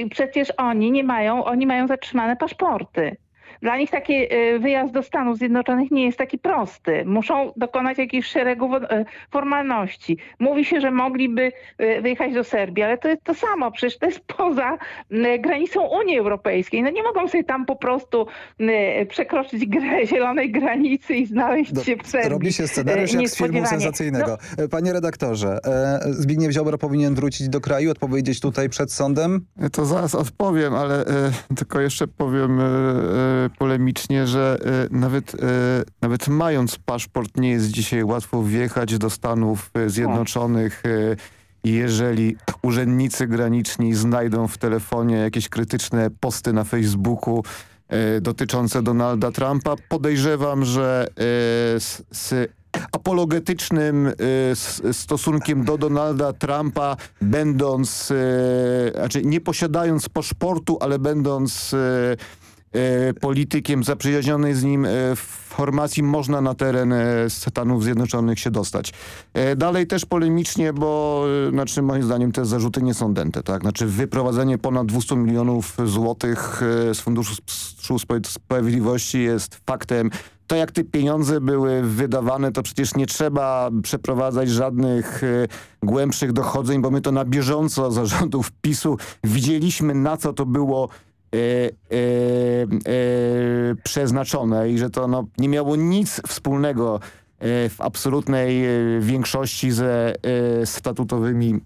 przecież oni nie mają, oni mają zatrzymane paszporty. Dla nich taki e, wyjazd do Stanów Zjednoczonych nie jest taki prosty. Muszą dokonać jakichś szeregu e, formalności. Mówi się, że mogliby e, wyjechać do Serbii, ale to jest to samo. Przecież to jest poza granicą Unii Europejskiej. No nie mogą sobie tam po prostu przekroczyć zielonej granicy i znaleźć Do, się w Serbii. Robi się scenariusz jak z filmu sensacyjnego. No. Panie redaktorze, Zbigniew Ziobro powinien wrócić do kraju, odpowiedzieć tutaj przed sądem? To zaraz odpowiem, ale tylko jeszcze powiem polemicznie, że e, nawet, e, nawet mając paszport nie jest dzisiaj łatwo wjechać do Stanów Zjednoczonych jeżeli urzędnicy graniczni znajdą w telefonie jakieś krytyczne posty na Facebooku dotyczące Donalda Trumpa, podejrzewam, że z, apologetycznym stosunkiem do Donalda Trumpa, będąc, znaczy nie posiadając paszportu, ale będąc politykiem zaprzyjaźnionej z nim e, formacji można na teren e, Stanów Zjednoczonych się dostać. Dalej też polemicznie, bo znaczy moim zdaniem te zarzuty nie są dęte. Tak? Znaczy wyprowadzenie ponad 200 milionów złotych z Funduszu Sprawiedliwości jest faktem to jak te pieniądze były wydawane, to przecież nie trzeba przeprowadzać żadnych głębszych dochodzeń, bo my to na bieżąco zarządów PiSu widzieliśmy na co to było E, e, e, przeznaczone i że to no, nie miało nic wspólnego w absolutnej większości ze statutowymi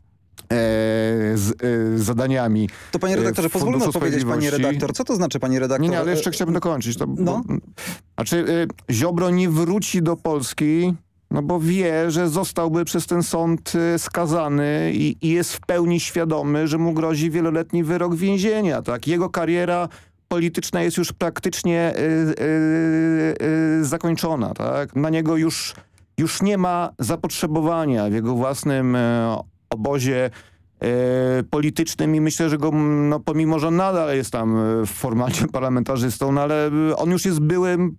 z, zadaniami. To panie redaktorze, pozwólmy odpowiedzieć pani redaktor. Co to znaczy pani redaktor? Nie, nie ale jeszcze chciałbym dokończyć. To, no? Bo, znaczy Ziobro nie wróci do Polski no bo wie, że zostałby przez ten sąd y, skazany i, i, jest w pełni świadomy, że mu grozi wieloletni wyrok więzienia. Tak? Jego kariera polityczna jest już praktycznie y, y, zakończona. Tak? Na niego już, już nie ma zapotrzebowania w jego własnym obozie politycznym i myślę, że go, no, pomimo, że nadal jest tam formalnie parlamentarzystą, no, ale on już jest byłym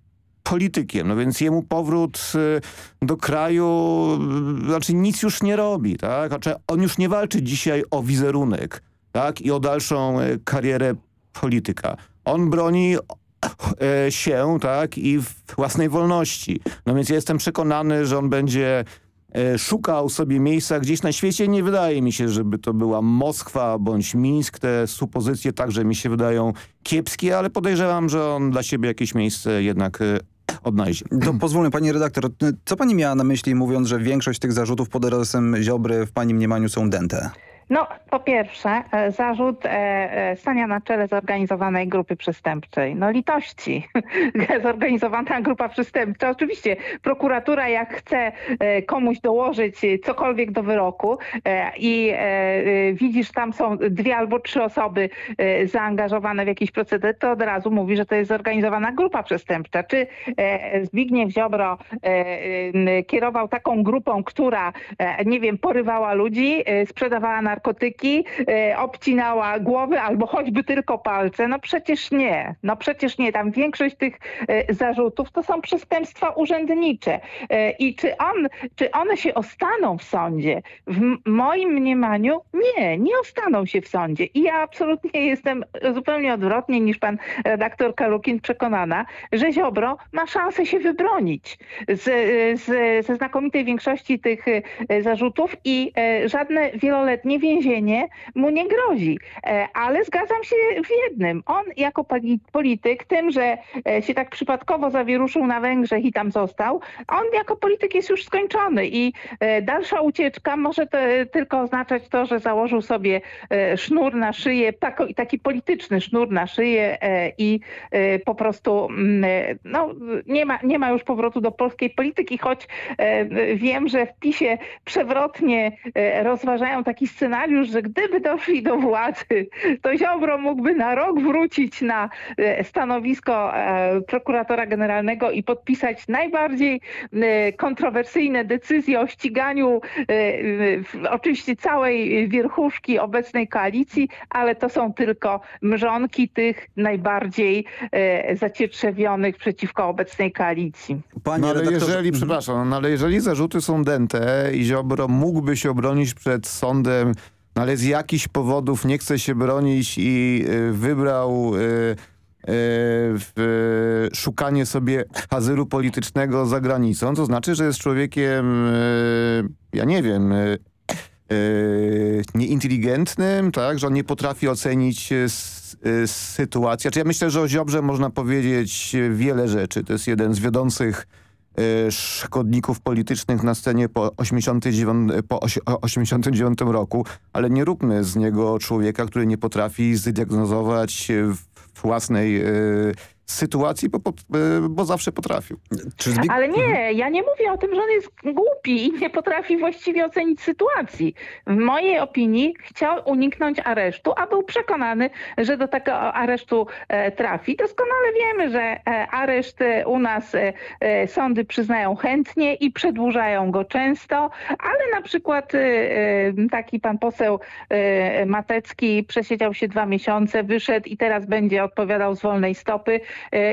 politykiem, no więc jemu powrót y, do kraju, y, znaczy nic już nie robi, tak? Znaczy on już nie walczy dzisiaj o wizerunek, tak? I o dalszą y, karierę polityka. On broni się, tak? I własnej wolności. No więc ja jestem przekonany, że on będzie szukał sobie miejsca gdzieś na świecie. Nie wydaje mi się, żeby to była Moskwa bądź Mińsk. Te supozycje także mi się wydają kiepskie, ale podejrzewam, że on dla siebie jakieś miejsce jednak odnajdzie. To pozwólmy pani redaktor, co pani miała na myśli mówiąc, że większość tych zarzutów pod adresem Ziobry w pani mniemaniu są dęte? No, po pierwsze, e, zarzut e, e, stania na czele zorganizowanej grupy przestępczej. No litości. Zorganizowana grupa przestępcza. Oczywiście prokuratura jak chce komuś dołożyć cokolwiek do wyroku i widzisz tam są dwie albo trzy osoby zaangażowane w jakiś proceder, to od razu mówi, że to jest zorganizowana grupa przestępcza. Czy Zbigniew Ziobro kierował taką grupą, która, nie wiem, porywała ludzi, sprzedawała narkotyki, e, obcinała głowy albo choćby tylko palce? No przecież nie. No przecież nie. Tam większość tych e, zarzutów to są przestępstwa urzędnicze. E, I czy, on, czy one się ostaną w sądzie? W moim mniemaniu nie, nie ostaną się w sądzie. I ja absolutnie jestem zupełnie odwrotnie niż pan redaktor Kalukin przekonana, że Ziobro ma szansę się wybronić z, z, ze znakomitej większości tych zarzutów i żadne wieloletnie więzienie mu nie grozi. E, Ale zgadzam się w jednym. On jako poli- polityk, tym, że e, się tak przypadkowo zawieruszył na Węgrzech i tam został, on jako polityk jest już skończony i e, dalsza ucieczka może tylko oznaczać to, że założył sobie sznur na szyję, taki polityczny sznur na szyję i po prostu mm, no, nie, ma, nie ma już powrotu do polskiej polityki, choć wiem, że w PiSie przewrotnie rozważają taki scenariusz, że gdyby doszli do władzy, to Ziobro mógłby na rok wrócić na e, stanowisko e, prokuratora generalnego i podpisać najbardziej e, kontrowersyjne decyzje o ściganiu w- oczywiście całej wierchuszki obecnej koalicji, ale to są tylko mrzonki tych najbardziej zacietrzewionych przeciwko obecnej koalicji. no ale redaktorze- jeżeli, przepraszam, no ale jeżeli zarzuty są dęte i Ziobro mógłby się obronić przed sądem, ale z jakichś powodów nie chce się bronić i y, wybrał y, y, szukanie sobie azylu politycznego za granicą, to znaczy, że jest człowiekiem, ja nie wiem, nieinteligentnym, tak, że on nie potrafi ocenić sytuacji. Znaczy ja myślę, że o Ziobrze można powiedzieć wiele rzeczy. To jest jeden z wiodących szkodników politycznych na scenie po 89, po osi- o 89 roku, ale nie róbmy z niego człowieka, który nie potrafi zdiagnozować y, własnej y, sytuacji, bo, y, bo zawsze potrafił. Ale nie, ja nie mówię o tym, że on jest głupi i nie potrafi właściwie ocenić sytuacji. W mojej opinii chciał uniknąć aresztu, a był przekonany, że do takiego aresztu e, trafi. Doskonale wiemy, że e, areszt e, u nas e, e, sądy przyznają chętnie i przedłużają go często, ale na przykład e, e, taki pan poseł e, Matecki przesiedział się dwa miesiące, wyszedł i teraz będzie odpowiadał z wolnej stopy e,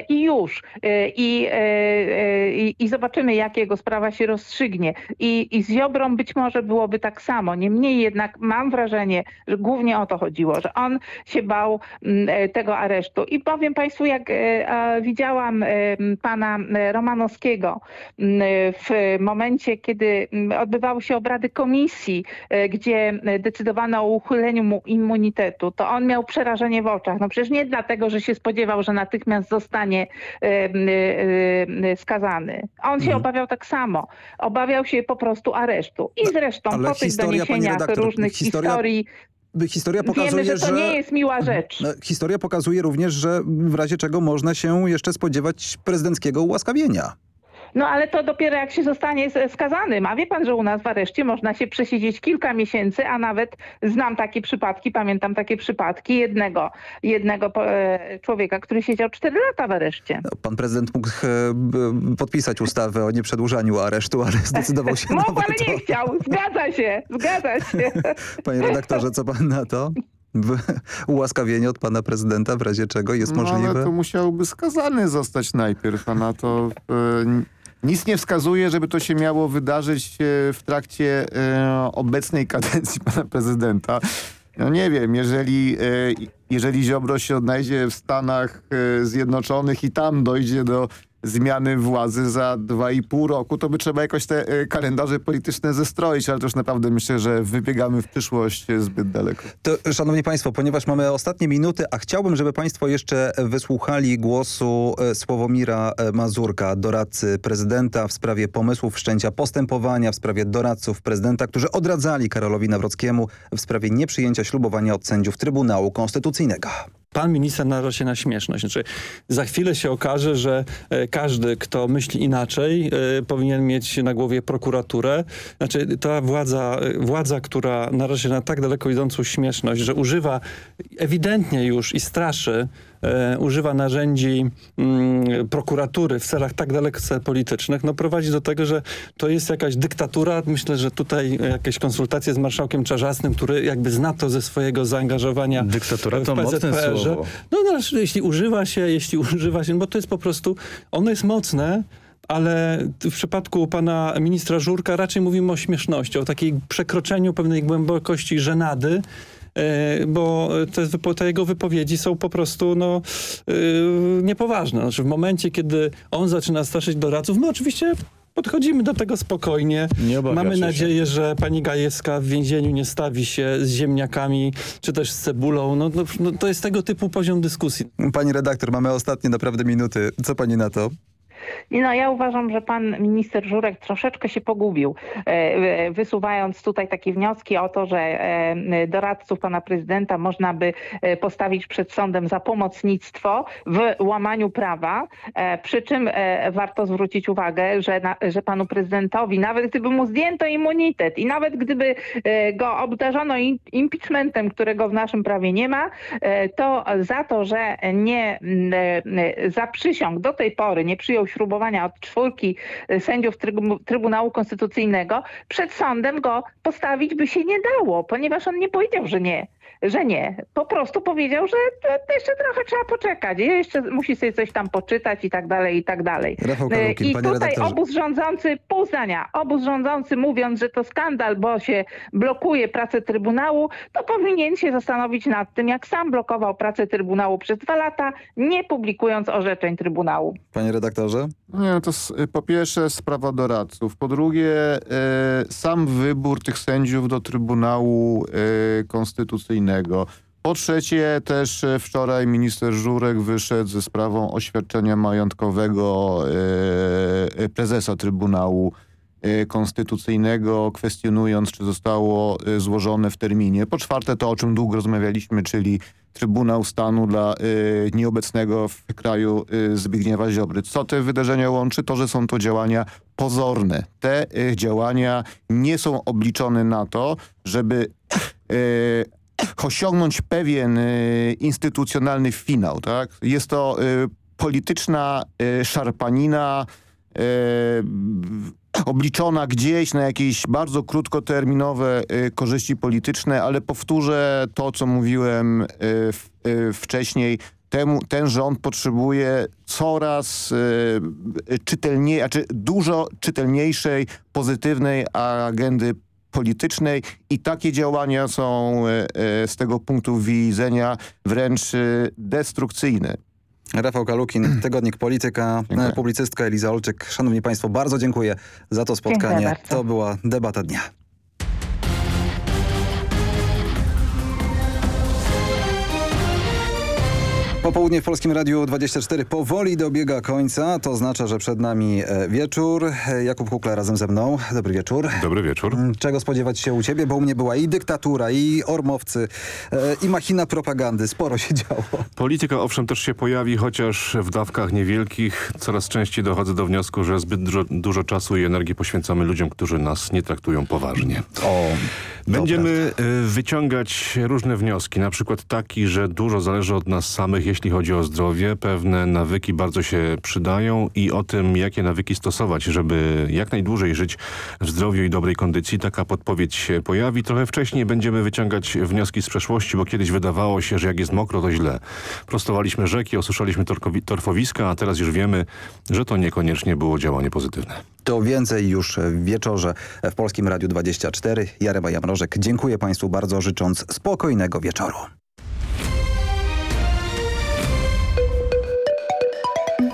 i już. E, I, e, e, i, I zobaczymy, jak jego sprawa się rozstrzygnie. I, I z Ziobrą być może byłoby tak samo. Niemniej jednak mam wrażenie, że głównie o to chodziło, że on się bał mm, e, tego aresztu. I powiem Państwu, jak e, e, widziałam e, pana e, Romanowskiego m, w momencie, kiedy m, odbywały się obrady komisji, e, gdzie e, decydowano o uchyleniu mu immunitetu, to on miał przerażenie w oczach. No przecież nie dlatego, że się spodziewał, że natychmiast zostanie m, e, e, skazany. On się obawiał tak samo. Obawiał się po prostu aresztu. I zresztą ale po tych doniesieniach różnych historia- historii Historia pokazuje, wiemy, że to nie jest miła rzecz. No, Historia pokazuje również, że w razie czego można się jeszcze spodziewać prezydenckiego ułaskawienia. No ale to dopiero jak się zostanie skazanym. A wie pan, że u nas w areszcie można się przesiedzieć kilka miesięcy, a nawet znam takie przypadki, pamiętam takie przypadki jednego, jednego e, człowieka, który siedział 4 lata w areszcie. Pan prezydent mógł e, podpisać ustawę o nieprzedłużaniu aresztu, ale zdecydował się na Mógł, ale weto. nie chciał. Zgadza się, zgadza się. Panie redaktorze, co pan na to? W- Ułaskawienie od pana prezydenta w razie czego jest No, możliwe? ale to musiałby skazany zostać najpierw, a na to e, nic nie wskazuje, żeby to się miało wydarzyć e, w trakcie e, obecnej kadencji pana prezydenta. No nie wiem, jeżeli, e, jeżeli Ziobro się odnajdzie w Stanach Zjednoczonych i tam dojdzie do zmiany władzy za dwa i pół roku, to by trzeba jakoś te e, kalendarze polityczne zestroić, ale to już naprawdę myślę, że wybiegamy w przyszłość zbyt daleko. To, szanowni Państwo, ponieważ mamy ostatnie minuty, a chciałbym, żeby Państwo jeszcze wysłuchali głosu e, Sławomira e, Mazurka, doradcy prezydenta w sprawie pomysłów wszczęcia postępowania, w sprawie doradców prezydenta, którzy odradzali Karolowi Nawrockiemu w sprawie nieprzyjęcia ślubowania od sędziów Trybunału Konstytucyjnego. Pan minister naraża się na śmieszność. Znaczy, za chwilę się okaże, że e, każdy, kto myśli inaczej, e, powinien mieć na głowie prokuraturę. Znaczy, ta władza, e, władza, która naraża się na tak daleko idącą śmieszność, że używa ewidentnie już i straszy e, używa narzędzi mm, prokuratury w celach tak daleko politycznych, no prowadzi do tego, że to jest jakaś dyktatura. Myślę, że tutaj jakieś konsultacje z marszałkiem Czarzastym, który jakby zna to ze swojego zaangażowania Dyktatura w to mocne słowo. No, no jeśli używa się, jeśli używa się, bo to jest po prostu, ono jest mocne, ale w przypadku pana ministra Żurka raczej mówimy o śmieszności, o takiej przekroczeniu pewnej głębokości żenady, bo te, te jego wypowiedzi są po prostu no, yy, niepoważne. Znaczy w momencie, kiedy on zaczyna straszyć doradców, my oczywiście podchodzimy do tego spokojnie. Mamy się. nadzieję, że pani Gajewska w więzieniu nie stawi się z ziemniakami, czy też z cebulą. No, no, no, to jest tego typu poziom dyskusji. Pani redaktor, mamy ostatnie naprawdę minuty. Co pani na to? I No ja uważam, że pan minister Żurek troszeczkę się pogubił, e, wysuwając tutaj takie wnioski o to, że e, doradców pana prezydenta można by e, postawić przed sądem za pomocnictwo w łamaniu prawa. Przy czym warto zwrócić uwagę, że, na, że panu prezydentowi, nawet gdyby mu zdjęto immunitet i nawet gdyby go obdarzono im- impeachmentem, którego w naszym prawie nie ma, to za to, że nie zaprzysiągł do tej pory, nie przyjął ślubowania od czwórki e, sędziów Trybu- Trybunału Konstytucyjnego, przed sądem go postawić by się nie dało, ponieważ on nie powiedział, że nie. Że nie. Po prostu powiedział, że to, jeszcze trochę trzeba poczekać. Jeszcze musi sobie coś tam poczytać i tak dalej, i tak dalej. Rafał I tutaj redaktorze. obóz rządzący, pół zdania, obóz rządzący mówiąc, że to skandal, bo się blokuje pracę Trybunału, to powinien się zastanowić nad tym, jak sam blokował pracę Trybunału przez dwa lata, nie publikując orzeczeń Trybunału. Panie redaktorze? Nie, no to s- po pierwsze sprawa doradców. Po drugie e, sam wybór tych sędziów do Trybunału e, Konstytucyjnego. Po trzecie też e, wczoraj minister Żurek wyszedł ze sprawą oświadczenia majątkowego e, e, prezesa Trybunału Konstytucyjnego, kwestionując, czy zostało złożone w terminie. Po czwarte to, o czym długo rozmawialiśmy, czyli Trybunał Stanu dla nieobecnego w kraju Zbigniewa Ziobry. Co te wydarzenia łączy? To, że są to działania pozorne. Te działania nie są obliczone na to, żeby osiągnąć pewien y, instytucjonalny finał. Tak? Jest to y, polityczna y, szarpanina, obliczona gdzieś na jakieś bardzo krótkoterminowe korzyści polityczne, ale powtórzę to, co mówiłem wcześniej. Temu, ten rząd potrzebuje coraz czytelniej, znaczy dużo czytelniejszej, pozytywnej agendy politycznej i takie działania są y, y, z tego punktu widzenia wręcz y, destrukcyjne. Rafał Kalukin, Tygodnik Polityka, Dziękuję. publicystka Eliza Olczyk. Szanowni Państwo, bardzo dziękuję za to spotkanie. To była debata dnia. Popołudnie w Polskim Radiu 24 powoli dobiega końca. To oznacza, że przed nami e, wieczór. E, Jakub Kukla razem ze mną. Dobry wieczór. Dobry wieczór. Mm, Czego spodziewać się u ciebie? Bo u mnie była i dyktatura, i ormowcy, e, i machina propagandy. Sporo się działo. Polityka owszem też się pojawi, chociaż w dawkach niewielkich. Coraz częściej dochodzę do wniosku, że zbyt dużo, dużo czasu i energii poświęcamy ludziom, którzy nas nie traktują poważnie. O, Będziemy y, wyciągać różne wnioski, na przykład taki, że dużo zależy od nas samych, jeśli chodzi o zdrowie. Pewne nawyki bardzo się przydają i o tym, jakie nawyki stosować, żeby jak najdłużej żyć w zdrowiu i dobrej kondycji. Taka podpowiedź się pojawi. Trochę wcześniej będziemy wyciągać wnioski z przeszłości, bo kiedyś wydawało się, że jak jest mokro, to źle. Prostowaliśmy rzeki, osuszaliśmy torfowiska, a teraz już wiemy, że to niekoniecznie było działanie pozytywne. To więcej już w wieczorze w Polskim Radiu 24. Jarema Jamrożek. Dziękuję Państwu bardzo, życząc spokojnego wieczoru.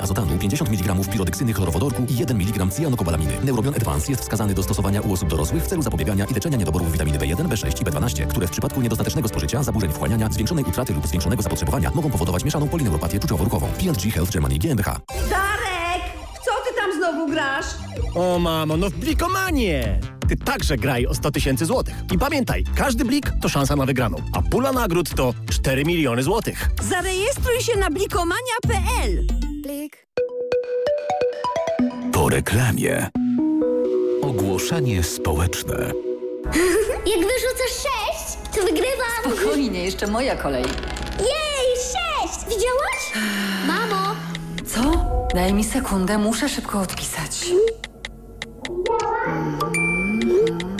azotanu, 50 mg pirodeksyny chlorowodorku i 1 mg cyjanokobalaminy. Neurobion Advance jest wskazany do stosowania u osób dorosłych w celu zapobiegania i leczenia niedoborów witaminy B1, B6 i B12, które w przypadku niedostatecznego spożycia, zaburzeń wchłaniania, zwiększonej utraty lub zwiększonego zapotrzebowania mogą powodować mieszaną polineuropatię czuciowo-ruchową. P&G Health Germany GmbH. Darek! W co ty tam znowu grasz? O mamo, no w Blikomanie! Ty także graj o 100 tysięcy złotych. I pamiętaj, każdy blik to szansa na wygraną, a pula nagród to 4 miliony złotych. Zarejestruj się na blikomania.pl Blik. Po reklamie. Ogłoszenie społeczne. Jak wyrzucasz sześć, to wygrywam. Spokojnie, jeszcze moja kolej. Jej, sześć! Widziałaś? Mamo! Co? Daj mi sekundę, muszę szybko odpisać. Mamo!